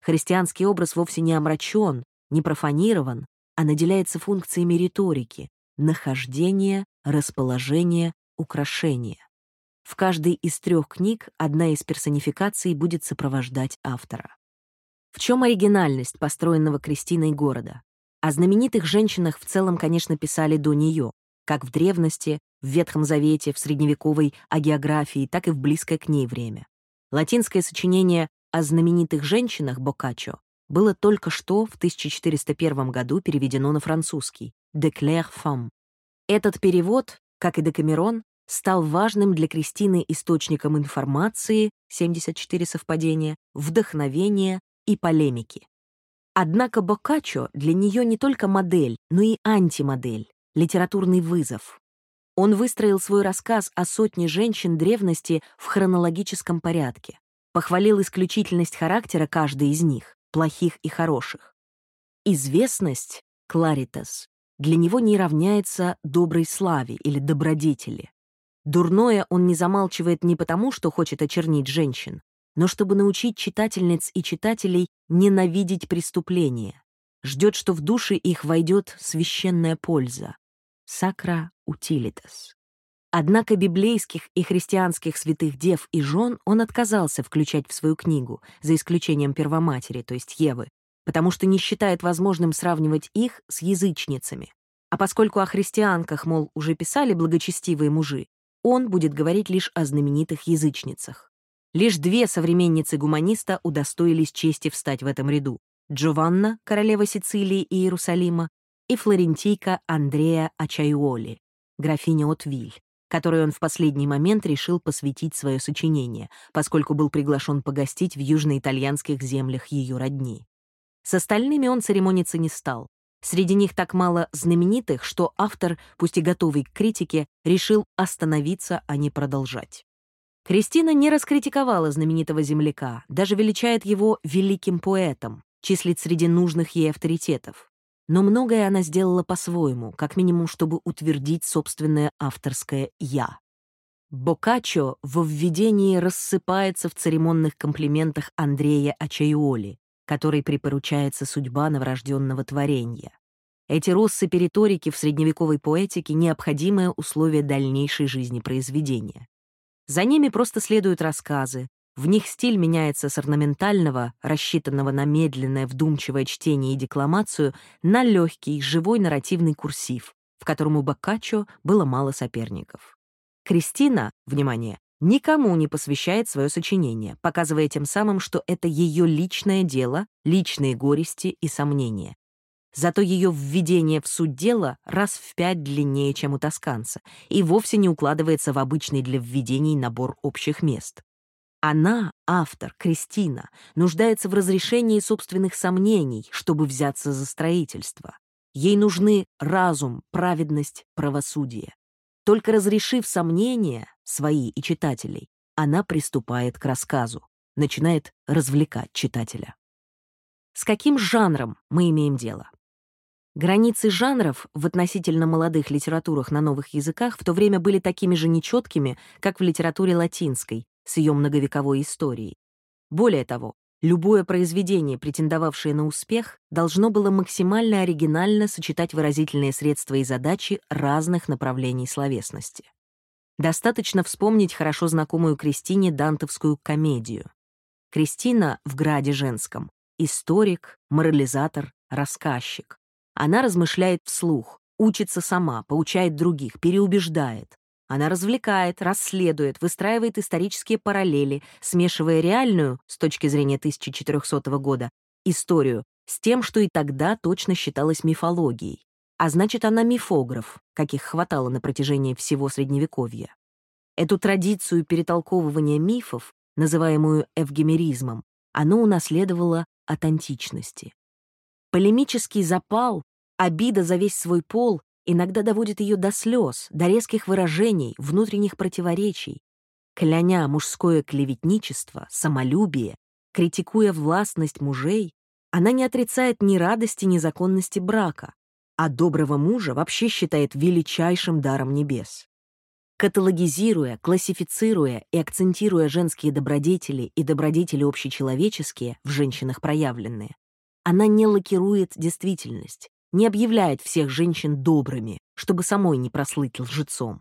Христианский образ вовсе не омрачен, не профанирован, а наделяется функциями риторики — нахождения, расположения, украшения. В каждой из трех книг одна из персонификаций будет сопровождать автора. В чем оригинальность построенного Кристиной города? О знаменитых женщинах в целом, конечно, писали до нее, как в древности, в Ветхом Завете, в средневековой агеографии, так и в близкое к ней время. Латинское сочинение о знаменитых женщинах Боккаччо было только что в 1401 году переведено на французский «De claire femme». Этот перевод, как и Декамерон, стал важным для Кристины источником информации, 74 совпадения, вдохновения и полемики. Однако Боккаччо для нее не только модель, но и антимодель, литературный вызов. Он выстроил свой рассказ о сотне женщин древности в хронологическом порядке, похвалил исключительность характера каждой из них, плохих и хороших. Известность, кларитас, для него не равняется доброй славе или добродетели. Дурное он не замалчивает не потому, что хочет очернить женщин, но чтобы научить читательниц и читателей ненавидеть преступления. Ждет, что в души их войдет священная польза. Сакра утилитас. Однако библейских и христианских святых дев и жен он отказался включать в свою книгу, за исключением Первоматери, то есть Евы, потому что не считает возможным сравнивать их с язычницами. А поскольку о христианках, мол, уже писали благочестивые мужи, он будет говорить лишь о знаменитых язычницах. Лишь две современницы гуманиста удостоились чести встать в этом ряду. Джованна, королева Сицилии и Иерусалима, и флорентийка Андреа Ачайуоли, графиня Отвиль, которой он в последний момент решил посвятить свое сочинение, поскольку был приглашен погостить в южноитальянских землях ее родни. С остальными он церемониться не стал. Среди них так мало знаменитых, что автор, пусть и готовый к критике, решил остановиться, а не продолжать. Кристина не раскритиковала знаменитого земляка, даже величает его великим поэтом, числит среди нужных ей авторитетов. Но многое она сделала по-своему, как минимум, чтобы утвердить собственное авторское «я». Боккаччо во введении рассыпается в церемонных комплиментах Андрея Ачайоли, которой припоручается судьба новорожденного творения. Эти россыпи риторики в средневековой поэтике — необходимое условие дальнейшей жизни произведения. За ними просто следуют рассказы. В них стиль меняется с орнаментального, рассчитанного на медленное, вдумчивое чтение и декламацию, на легкий, живой нарративный курсив, в котором у Боккаччо было мало соперников. Кристина, внимание, никому не посвящает свое сочинение, показывая тем самым, что это ее личное дело, личные горести и сомнения. Зато ее введение в суть дела раз в пять длиннее, чем у тосканца, и вовсе не укладывается в обычный для введений набор общих мест. Она, автор, Кристина, нуждается в разрешении собственных сомнений, чтобы взяться за строительство. Ей нужны разум, праведность, правосудие. Только разрешив сомнения, свои и читателей, она приступает к рассказу, начинает развлекать читателя. С каким жанром мы имеем дело? Границы жанров в относительно молодых литературах на новых языках в то время были такими же нечеткими, как в литературе латинской, с ее многовековой историей. Более того, любое произведение, претендовавшее на успех, должно было максимально оригинально сочетать выразительные средства и задачи разных направлений словесности. Достаточно вспомнить хорошо знакомую Кристине дантовскую комедию. Кристина в «Граде женском» — историк, морализатор, рассказчик. Она размышляет вслух, учится сама, поучает других, переубеждает. Она развлекает, расследует, выстраивает исторические параллели, смешивая реальную, с точки зрения 1400 года, историю с тем, что и тогда точно считалось мифологией. А значит, она мифограф, каких хватало на протяжении всего Средневековья. Эту традицию перетолковывания мифов, называемую эвгемеризмом, оно унаследовало от античности. Полемический запал, обида за весь свой пол иногда доводит ее до слез, до резких выражений, внутренних противоречий. Кляня мужское клеветничество, самолюбие, критикуя властность мужей, она не отрицает ни радости, ни законности брака, а доброго мужа вообще считает величайшим даром небес. Каталогизируя, классифицируя и акцентируя женские добродетели и добродетели общечеловеческие, в женщинах проявленные, она не лакирует действительность, не объявляет всех женщин добрыми, чтобы самой не прослыть лжецом.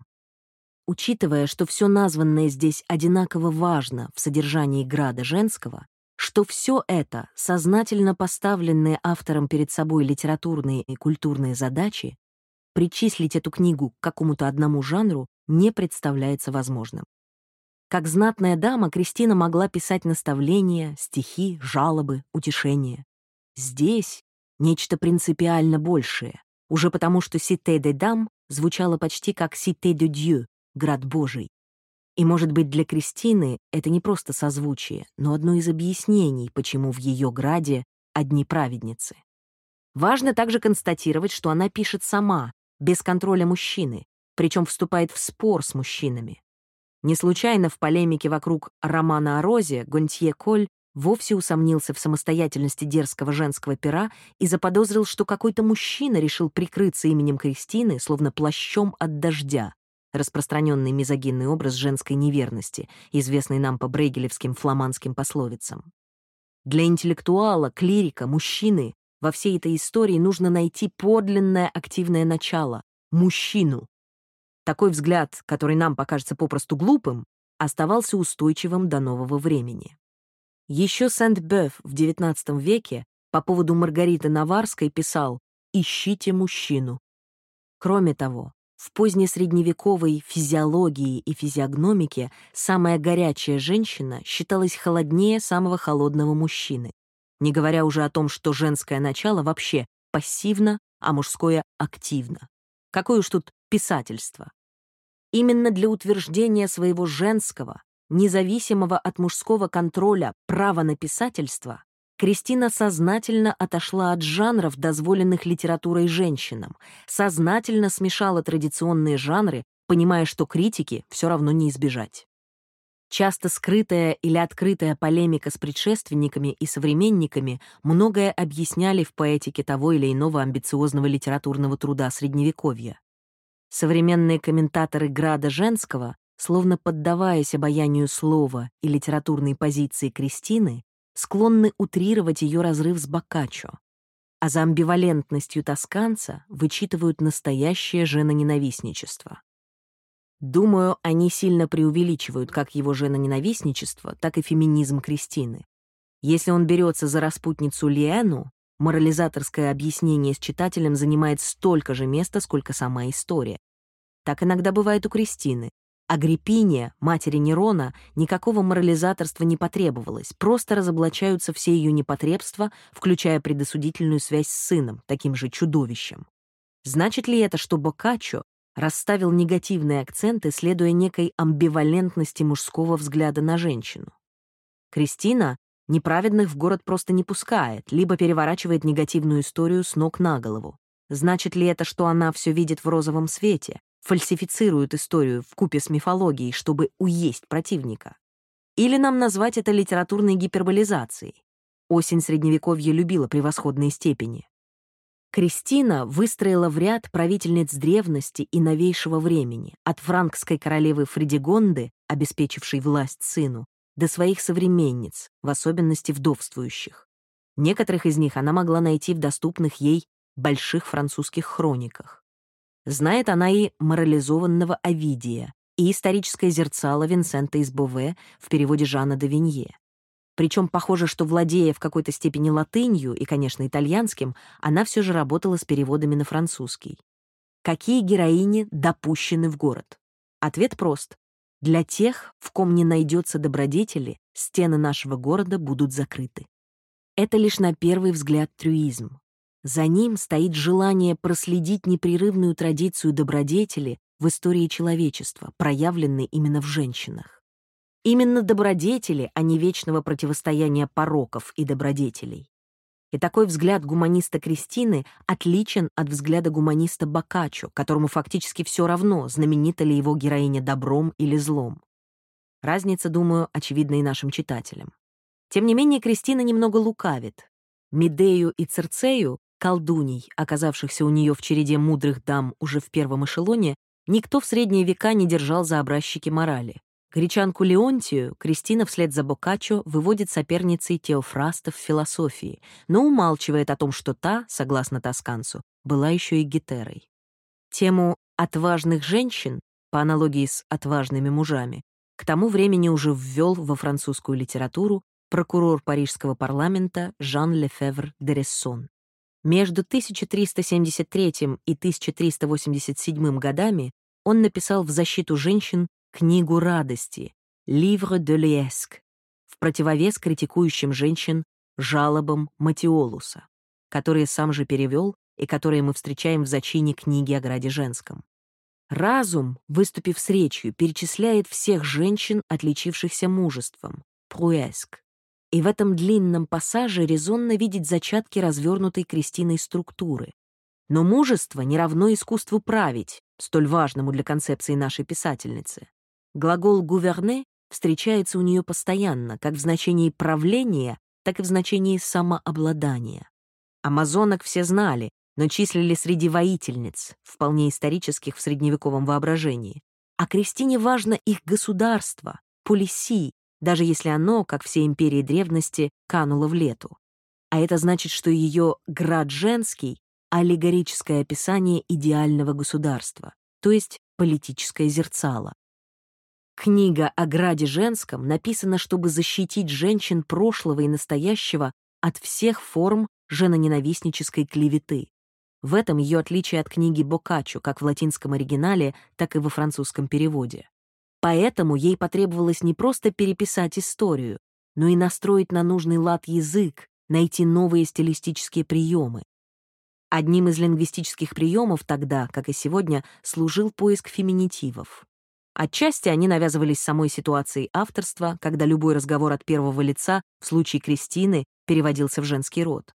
Учитывая, что все названное здесь одинаково важно в содержании града женского, что все это сознательно поставленные автором перед собой литературные и культурные задачи, причислить эту книгу к какому-то одному жанру не представляется возможным. Как знатная дама, Кристина могла писать наставления, стихи, жалобы, утешения. Здесь нечто принципиально большее, уже потому что «Сите де дам» звучало почти как «Сите де Дью» — «Град Божий». И, может быть, для Кристины это не просто созвучие, но одно из объяснений, почему в ее граде одни праведницы. Важно также констатировать, что она пишет сама, без контроля мужчины, причем вступает в спор с мужчинами. Не случайно в полемике вокруг романа о Розе Гонтье Коль вовсе усомнился в самостоятельности дерзкого женского пера и заподозрил, что какой-то мужчина решил прикрыться именем Кристины, словно плащом от дождя, распространенный мизогинный образ женской неверности, известный нам по брейгелевским фламандским пословицам. Для интеллектуала, клирика, мужчины во всей этой истории нужно найти подлинное активное начало — мужчину. Такой взгляд, который нам покажется попросту глупым, оставался устойчивым до нового времени. Еще Сент-Беф в XIX веке по поводу Маргариты Наварской писал «Ищите мужчину». Кроме того, в позднесредневековой физиологии и физиогномике самая горячая женщина считалась холоднее самого холодного мужчины, не говоря уже о том, что женское начало вообще пассивно, а мужское — активно. Какое уж тут писательство. Именно для утверждения своего женского, независимого от мужского контроля права на писательство, Кристина сознательно отошла от жанров, дозволенных литературой женщинам, сознательно смешала традиционные жанры, понимая, что критики все равно не избежать. Часто скрытая или открытая полемика с предшественниками и современниками многое объясняли в поэтике того или иного амбициозного литературного труда Средневековья. Современные комментаторы Града Женского словно поддаваясь обаянию слова и литературной позиции Кристины, склонны утрировать ее разрыв с Боккаччо, а за амбивалентностью тосканца вычитывают настоящее женоненавистничество. Думаю, они сильно преувеличивают как его женоненавистничество, так и феминизм Кристины. Если он берется за распутницу Лиэну, морализаторское объяснение с читателем занимает столько же места, сколько сама история. Так иногда бывает у Кристины. Агриппине, матери Нерона, никакого морализаторства не потребовалось, просто разоблачаются все ее непотребства, включая предосудительную связь с сыном, таким же чудовищем. Значит ли это, что Боккаччо расставил негативные акценты, следуя некой амбивалентности мужского взгляда на женщину? Кристина неправедных в город просто не пускает, либо переворачивает негативную историю с ног на голову. Значит ли это, что она все видит в розовом свете, фальсифицируют историю в купе с мифологией, чтобы уесть противника. Или нам назвать это литературной гиперболизацией. Осень Средневековья любила превосходные степени. Кристина выстроила в ряд правительниц древности и новейшего времени, от франкской королевы Фредигонды, обеспечившей власть сыну, до своих современниц, в особенности вдовствующих. Некоторых из них она могла найти в доступных ей больших французских хрониках. Знает она и морализованного Овидия, и историческое зерцало Винсента из Бове в переводе Жана де Винье. Причем похоже, что, владея в какой-то степени латынью и, конечно, итальянским, она все же работала с переводами на французский. Какие героини допущены в город? Ответ прост. Для тех, в ком не найдется добродетели, стены нашего города будут закрыты. Это лишь на первый взгляд трюизм. За ним стоит желание проследить непрерывную традицию добродетели в истории человечества, проявленной именно в женщинах. Именно добродетели, а не вечного противостояния пороков и добродетелей. И такой взгляд гуманиста Кристины отличен от взгляда гуманиста Боккаччо, которому фактически все равно, знаменита ли его героиня добром или злом. Разница, думаю, очевидна и нашим читателям. Тем не менее, Кристина немного лукавит. Медею и Церцею, колдуней, оказавшихся у нее в череде мудрых дам уже в первом эшелоне, никто в средние века не держал за образчики морали. Гречанку Леонтию Кристина вслед за Боккаччо выводит соперницей Теофраста в философии, но умалчивает о том, что та, согласно Тосканцу, была еще и гетерой. Тему «отважных женщин», по аналогии с «отважными мужами», к тому времени уже ввел во французскую литературу прокурор парижского парламента Жан Лефевр де Рессон. Между 1373 и 1387 годами он написал в защиту женщин книгу радости «Livre de l'Esque» в противовес критикующим женщин жалобам Матиолуса, которые сам же перевел и которые мы встречаем в зачине книги о граде женском. Разум, выступив с речью, перечисляет всех женщин, отличившихся мужеством, пруэск. И в этом длинном пассаже резонно видеть зачатки развернутой Кристиной структуры. Но мужество не равно искусству править, столь важному для концепции нашей писательницы. Глагол «гуверне» встречается у нее постоянно, как в значении правления, так и в значении самообладания. Амазонок все знали, но числили среди воительниц, вполне исторических в средневековом воображении. А Кристине важно их государство, полиси, даже если оно, как все империи древности, кануло в лету. А это значит, что ее «град женский» — аллегорическое описание идеального государства, то есть политическое зерцало. Книга о граде женском написана, чтобы защитить женщин прошлого и настоящего от всех форм женоненавистнической клеветы. В этом ее отличие от книги Боккаччо как в латинском оригинале, так и во французском переводе. Поэтому ей потребовалось не просто переписать историю, но и настроить на нужный лад язык, найти новые стилистические приемы. Одним из лингвистических приемов тогда, как и сегодня, служил поиск феминитивов. Отчасти они навязывались самой ситуацией авторства, когда любой разговор от первого лица, в случае Кристины, переводился в женский род.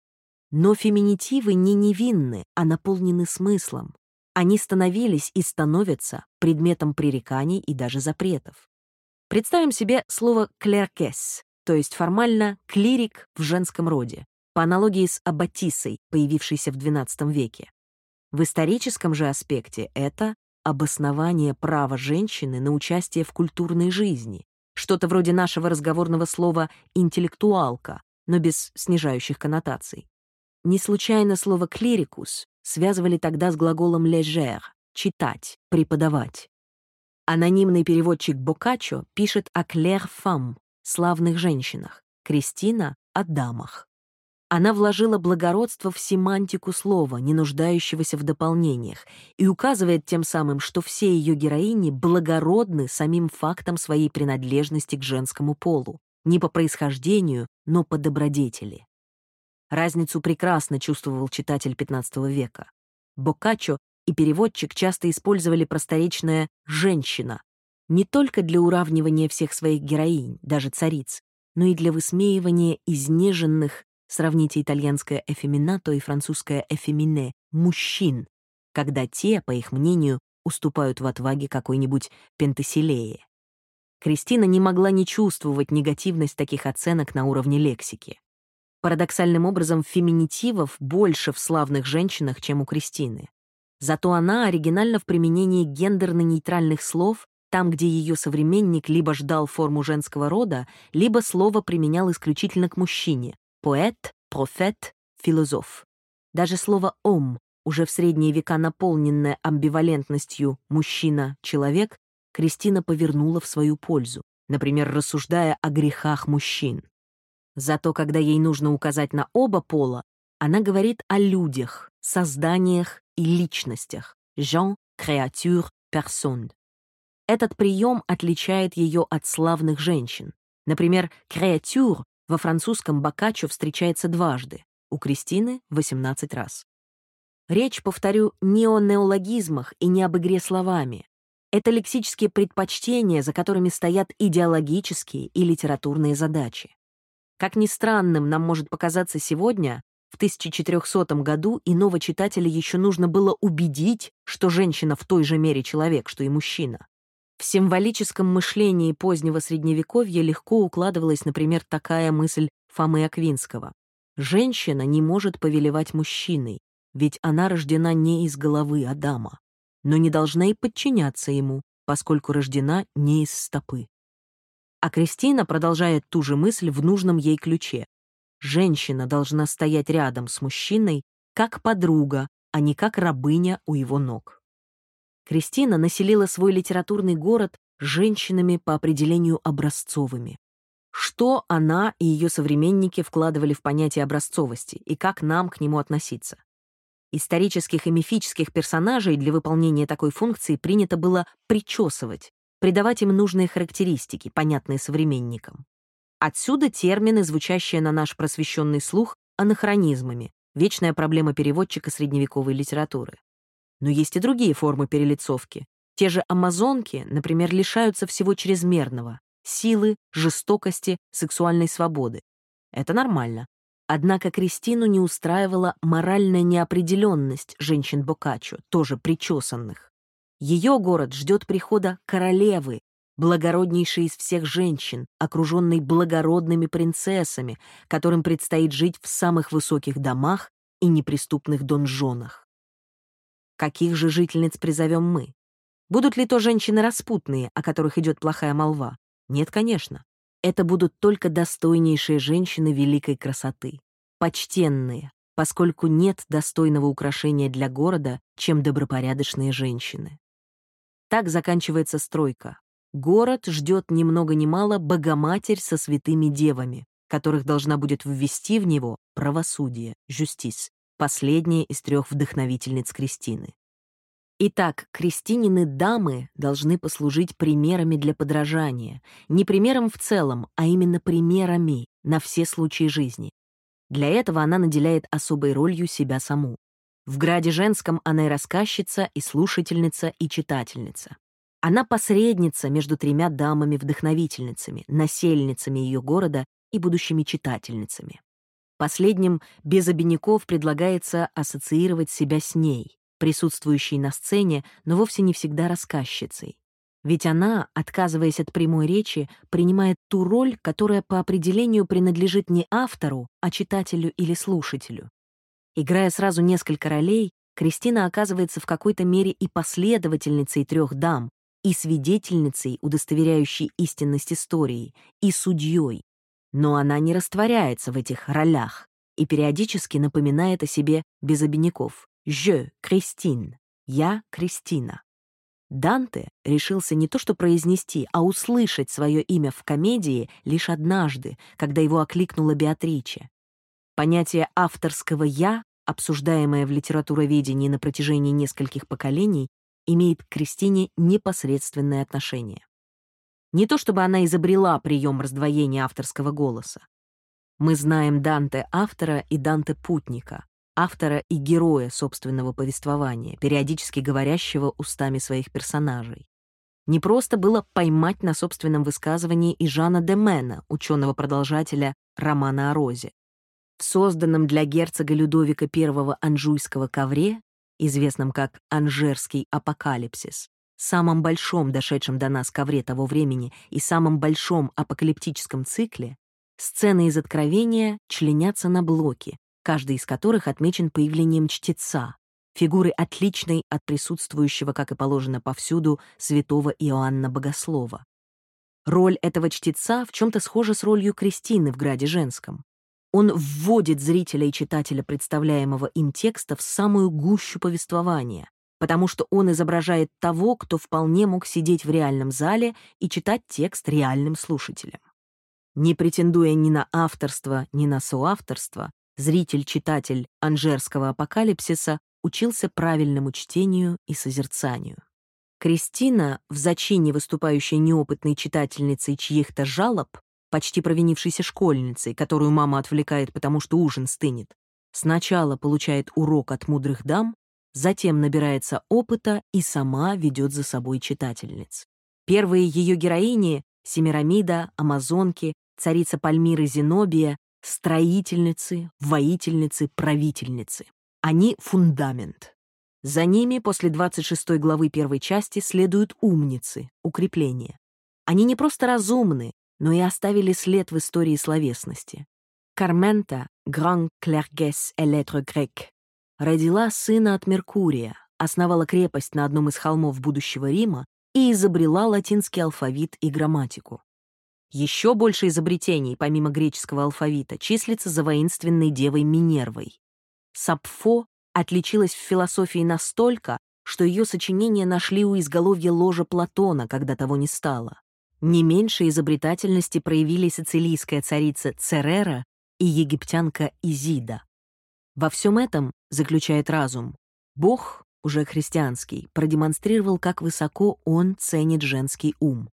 Но феминитивы не невинны, а наполнены смыслом. Они становились и становятся предметом пререканий и даже запретов. Представим себе слово «клеркес», то есть формально «клирик» в женском роде, по аналогии с аббатисой, появившейся в XII веке. В историческом же аспекте это обоснование права женщины на участие в культурной жизни, что-то вроде нашего разговорного слова «интеллектуалка», но без снижающих коннотаций. Не случайно слово «клирикус» связывали тогда с глаголом «légère» — «читать», «преподавать». Анонимный переводчик Боккаччо пишет о «claire femme» — славных женщинах, Кристина — о дамах. Она вложила благородство в семантику слова, не нуждающегося в дополнениях, и указывает тем самым, что все ее героини благородны самим фактом своей принадлежности к женскому полу, не по происхождению, но по добродетели. Разницу прекрасно чувствовал читатель XV века. Боккаччо и переводчик часто использовали просторечное «женщина» не только для уравнивания всех своих героинь, даже цариц, но и для высмеивания изнеженных Сравните итальянское «эфеминато» и французское «эфемине» — мужчин, когда те, по их мнению, уступают в отваге какой-нибудь пентасилее. Кристина не могла не чувствовать негативность таких оценок на уровне лексики. Парадоксальным образом, феминитивов больше в славных женщинах, чем у Кристины. Зато она оригинальна в применении гендерно-нейтральных слов там, где ее современник либо ждал форму женского рода, либо слово применял исключительно к мужчине — поэт, профет, философ. Даже слово «ом», уже в средние века наполненное амбивалентностью «мужчина-человек», Кристина повернула в свою пользу, например, рассуждая о грехах мужчин. Зато когда ей нужно указать на оба пола, она говорит о людях, созданиях и личностях. Jean, créature, personne. Этот прием отличает ее от славных женщин. Например, «créature» во французском «бокаччо» встречается дважды, у Кристины — 18 раз. Речь, повторю, не о неологизмах и не об игре словами. Это лексические предпочтения, за которыми стоят идеологические и литературные задачи. Как ни странным нам может показаться сегодня, в 1400 году иного читателя еще нужно было убедить, что женщина в той же мере человек, что и мужчина. В символическом мышлении позднего Средневековья легко укладывалась, например, такая мысль Фомы Аквинского. Женщина не может повелевать мужчиной, ведь она рождена не из головы Адама, но не должна и подчиняться ему, поскольку рождена не из стопы. А Кристина продолжает ту же мысль в нужном ей ключе. Женщина должна стоять рядом с мужчиной как подруга, а не как рабыня у его ног. Кристина населила свой литературный город женщинами по определению образцовыми. Что она и ее современники вкладывали в понятие образцовости и как нам к нему относиться? Исторических и мифических персонажей для выполнения такой функции принято было причесывать, придавать им нужные характеристики, понятные современникам. Отсюда термины, звучащие на наш просвещенный слух, анахронизмами, вечная проблема переводчика средневековой литературы. Но есть и другие формы перелицовки. Те же амазонки, например, лишаются всего чрезмерного — силы, жестокости, сексуальной свободы. Это нормально. Однако Кристину не устраивала моральная неопределенность женщин Бокаччо, тоже причесанных. Ее город ждет прихода королевы, благороднейшей из всех женщин, окруженной благородными принцессами, которым предстоит жить в самых высоких домах и неприступных донжонах. Каких же жительниц призовем мы? Будут ли то женщины распутные, о которых идет плохая молва? Нет, конечно. Это будут только достойнейшие женщины великой красоты. Почтенные, поскольку нет достойного украшения для города, чем добропорядочные женщины. Так заканчивается стройка. Город ждет ни много ни мало Богоматерь со святыми девами, которых должна будет ввести в него правосудие, justice, последняя из трех вдохновительниц Кристины. Итак, крестинины дамы должны послужить примерами для подражания, не примером в целом, а именно примерами на все случаи жизни. Для этого она наделяет особой ролью себя саму. В «Граде женском» она и рассказчица, и слушательница, и читательница. Она посредница между тремя дамами-вдохновительницами, насельницами ее города и будущими читательницами. Последним без обиняков предлагается ассоциировать себя с ней, присутствующей на сцене, но вовсе не всегда рассказчицей. Ведь она, отказываясь от прямой речи, принимает ту роль, которая по определению принадлежит не автору, а читателю или слушателю. Играя сразу несколько ролей, Кристина оказывается в какой-то мере и последовательницей трех дам, и свидетельницей, удостоверяющей истинность истории, и судьей, но она не растворяется в этих ролях и периодически напоминает о себе без обиняков. «Je, Кристин» — «Я, Кристина». Данте решился не то что произнести, а услышать свое имя в комедии лишь однажды, когда его окликнула Беатриче. Понятие авторского «я», обсуждаемое в литературоведении на протяжении нескольких поколений, имеет к Кристине непосредственное отношение. Не то чтобы она изобрела прием раздвоения авторского голоса. Мы знаем Данте автора и Данте путника, автора и героя собственного повествования, периодически говорящего устами своих персонажей. Не просто было поймать на собственном высказывании и Жана де Мена, ученого-продолжателя романа о Розе. В созданном для герцога Людовика I анжуйского ковре, известном как «Анжерский апокалипсис», самом большом дошедшем до нас ковре того времени и самом большом апокалиптическом цикле, сцены из Откровения членятся на блоки, каждый из которых отмечен появлением чтеца, фигуры отличной от присутствующего, как и положено повсюду, святого Иоанна Богослова. Роль этого чтеца в чем-то схожа с ролью Кристины в «Граде женском». Он вводит зрителя и читателя представляемого им текста в самую гущу повествования, потому что он изображает того, кто вполне мог сидеть в реальном зале и читать текст реальным слушателям. Не претендуя ни на авторство, ни на соавторство, зритель-читатель анжерского апокалипсиса учился правильному чтению и созерцанию. Кристина, в зачине выступающей неопытной читательницей чьих-то жалоб, почти провинившейся школьницей, которую мама отвлекает, потому что ужин стынет, сначала получает урок от мудрых дам, затем набирается опыта и сама ведет за собой читательниц. Первые ее героини — Семирамида, Амазонки, царица Пальмиры Зенобия, строительницы, воительницы, правительницы. Они — фундамент. За ними после 26 главы первой части следуют умницы, укрепления. Они не просто разумны, но и оставили след в истории словесности. Кармента, Grand Clergesse et Grecques, родила сына от Меркурия, основала крепость на одном из холмов будущего Рима и изобрела латинский алфавит и грамматику. Еще больше изобретений, помимо греческого алфавита, числится за воинственной девой Минервой. Сапфо отличилась в философии настолько, что ее сочинения нашли у изголовья ложа Платона, когда того не стало. Не меньше изобретательности проявили сицилийская царица Церера и египтянка Изида. Во всем этом, заключает разум, Бог, уже христианский, продемонстрировал, как высоко он ценит женский ум.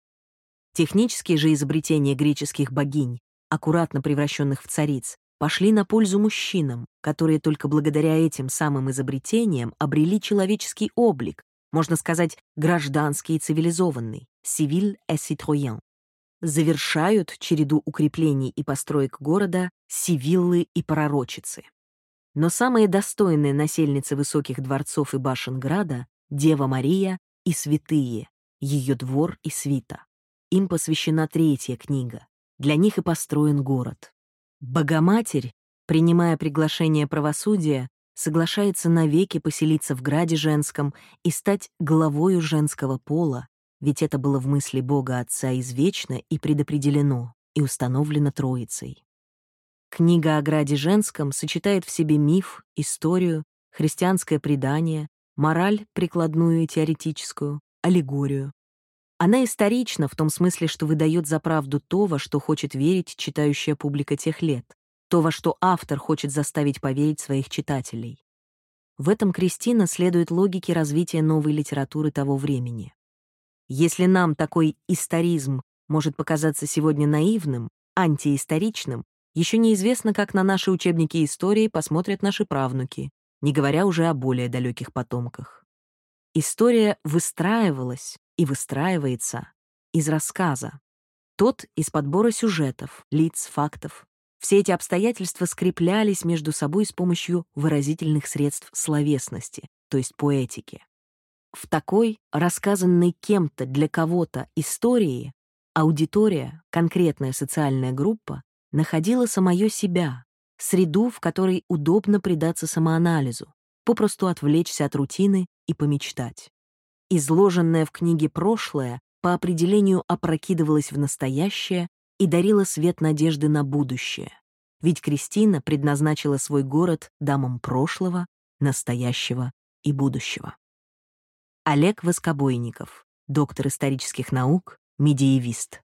Технические же изобретения греческих богинь, аккуратно превращенных в цариц, пошли на пользу мужчинам, которые только благодаря этим самым изобретениям обрели человеческий облик, можно сказать, гражданский и цивилизованный, civil et citoyen. Завершают череду укреплений и построек города сивиллы и пророчицы. Но самые достойные насельницы высоких дворцов и башен Града — Дева Мария и святые, ее двор и свита. Им посвящена третья книга. Для них и построен город. Богоматерь, принимая приглашение правосудия, соглашается навеки поселиться в граде женском и стать главою женского пола, ведь это было в мысли Бога Отца извечно и предопределено, и установлено Троицей. Книга о граде женском сочетает в себе миф, историю, христианское предание, мораль прикладную и теоретическую, аллегорию. Она исторична в том смысле, что выдает за правду то, во что хочет верить читающая публика тех лет, то, во что автор хочет заставить поверить своих читателей. В этом Кристина следует логике развития новой литературы того времени. Если нам такой историзм может показаться сегодня наивным, антиисторичным, еще неизвестно, как на наши учебники истории посмотрят наши правнуки, не говоря уже о более далеких потомках. История выстраивалась, и выстраивается из рассказа. Тот из подбора сюжетов, лиц, фактов. Все эти обстоятельства скреплялись между собой с помощью выразительных средств словесности, то есть поэтики. В такой, рассказанной кем-то для кого-то истории, аудитория, конкретная социальная группа, находила самое себя, среду, в которой удобно предаться самоанализу, попросту отвлечься от рутины и помечтать. Изложенное в книге прошлое по определению опрокидывалось в настоящее и дарило свет надежды на будущее. Ведь Кристина предназначила свой город дамам прошлого, настоящего и будущего. Олег Воскобойников, доктор исторических наук, медиевист.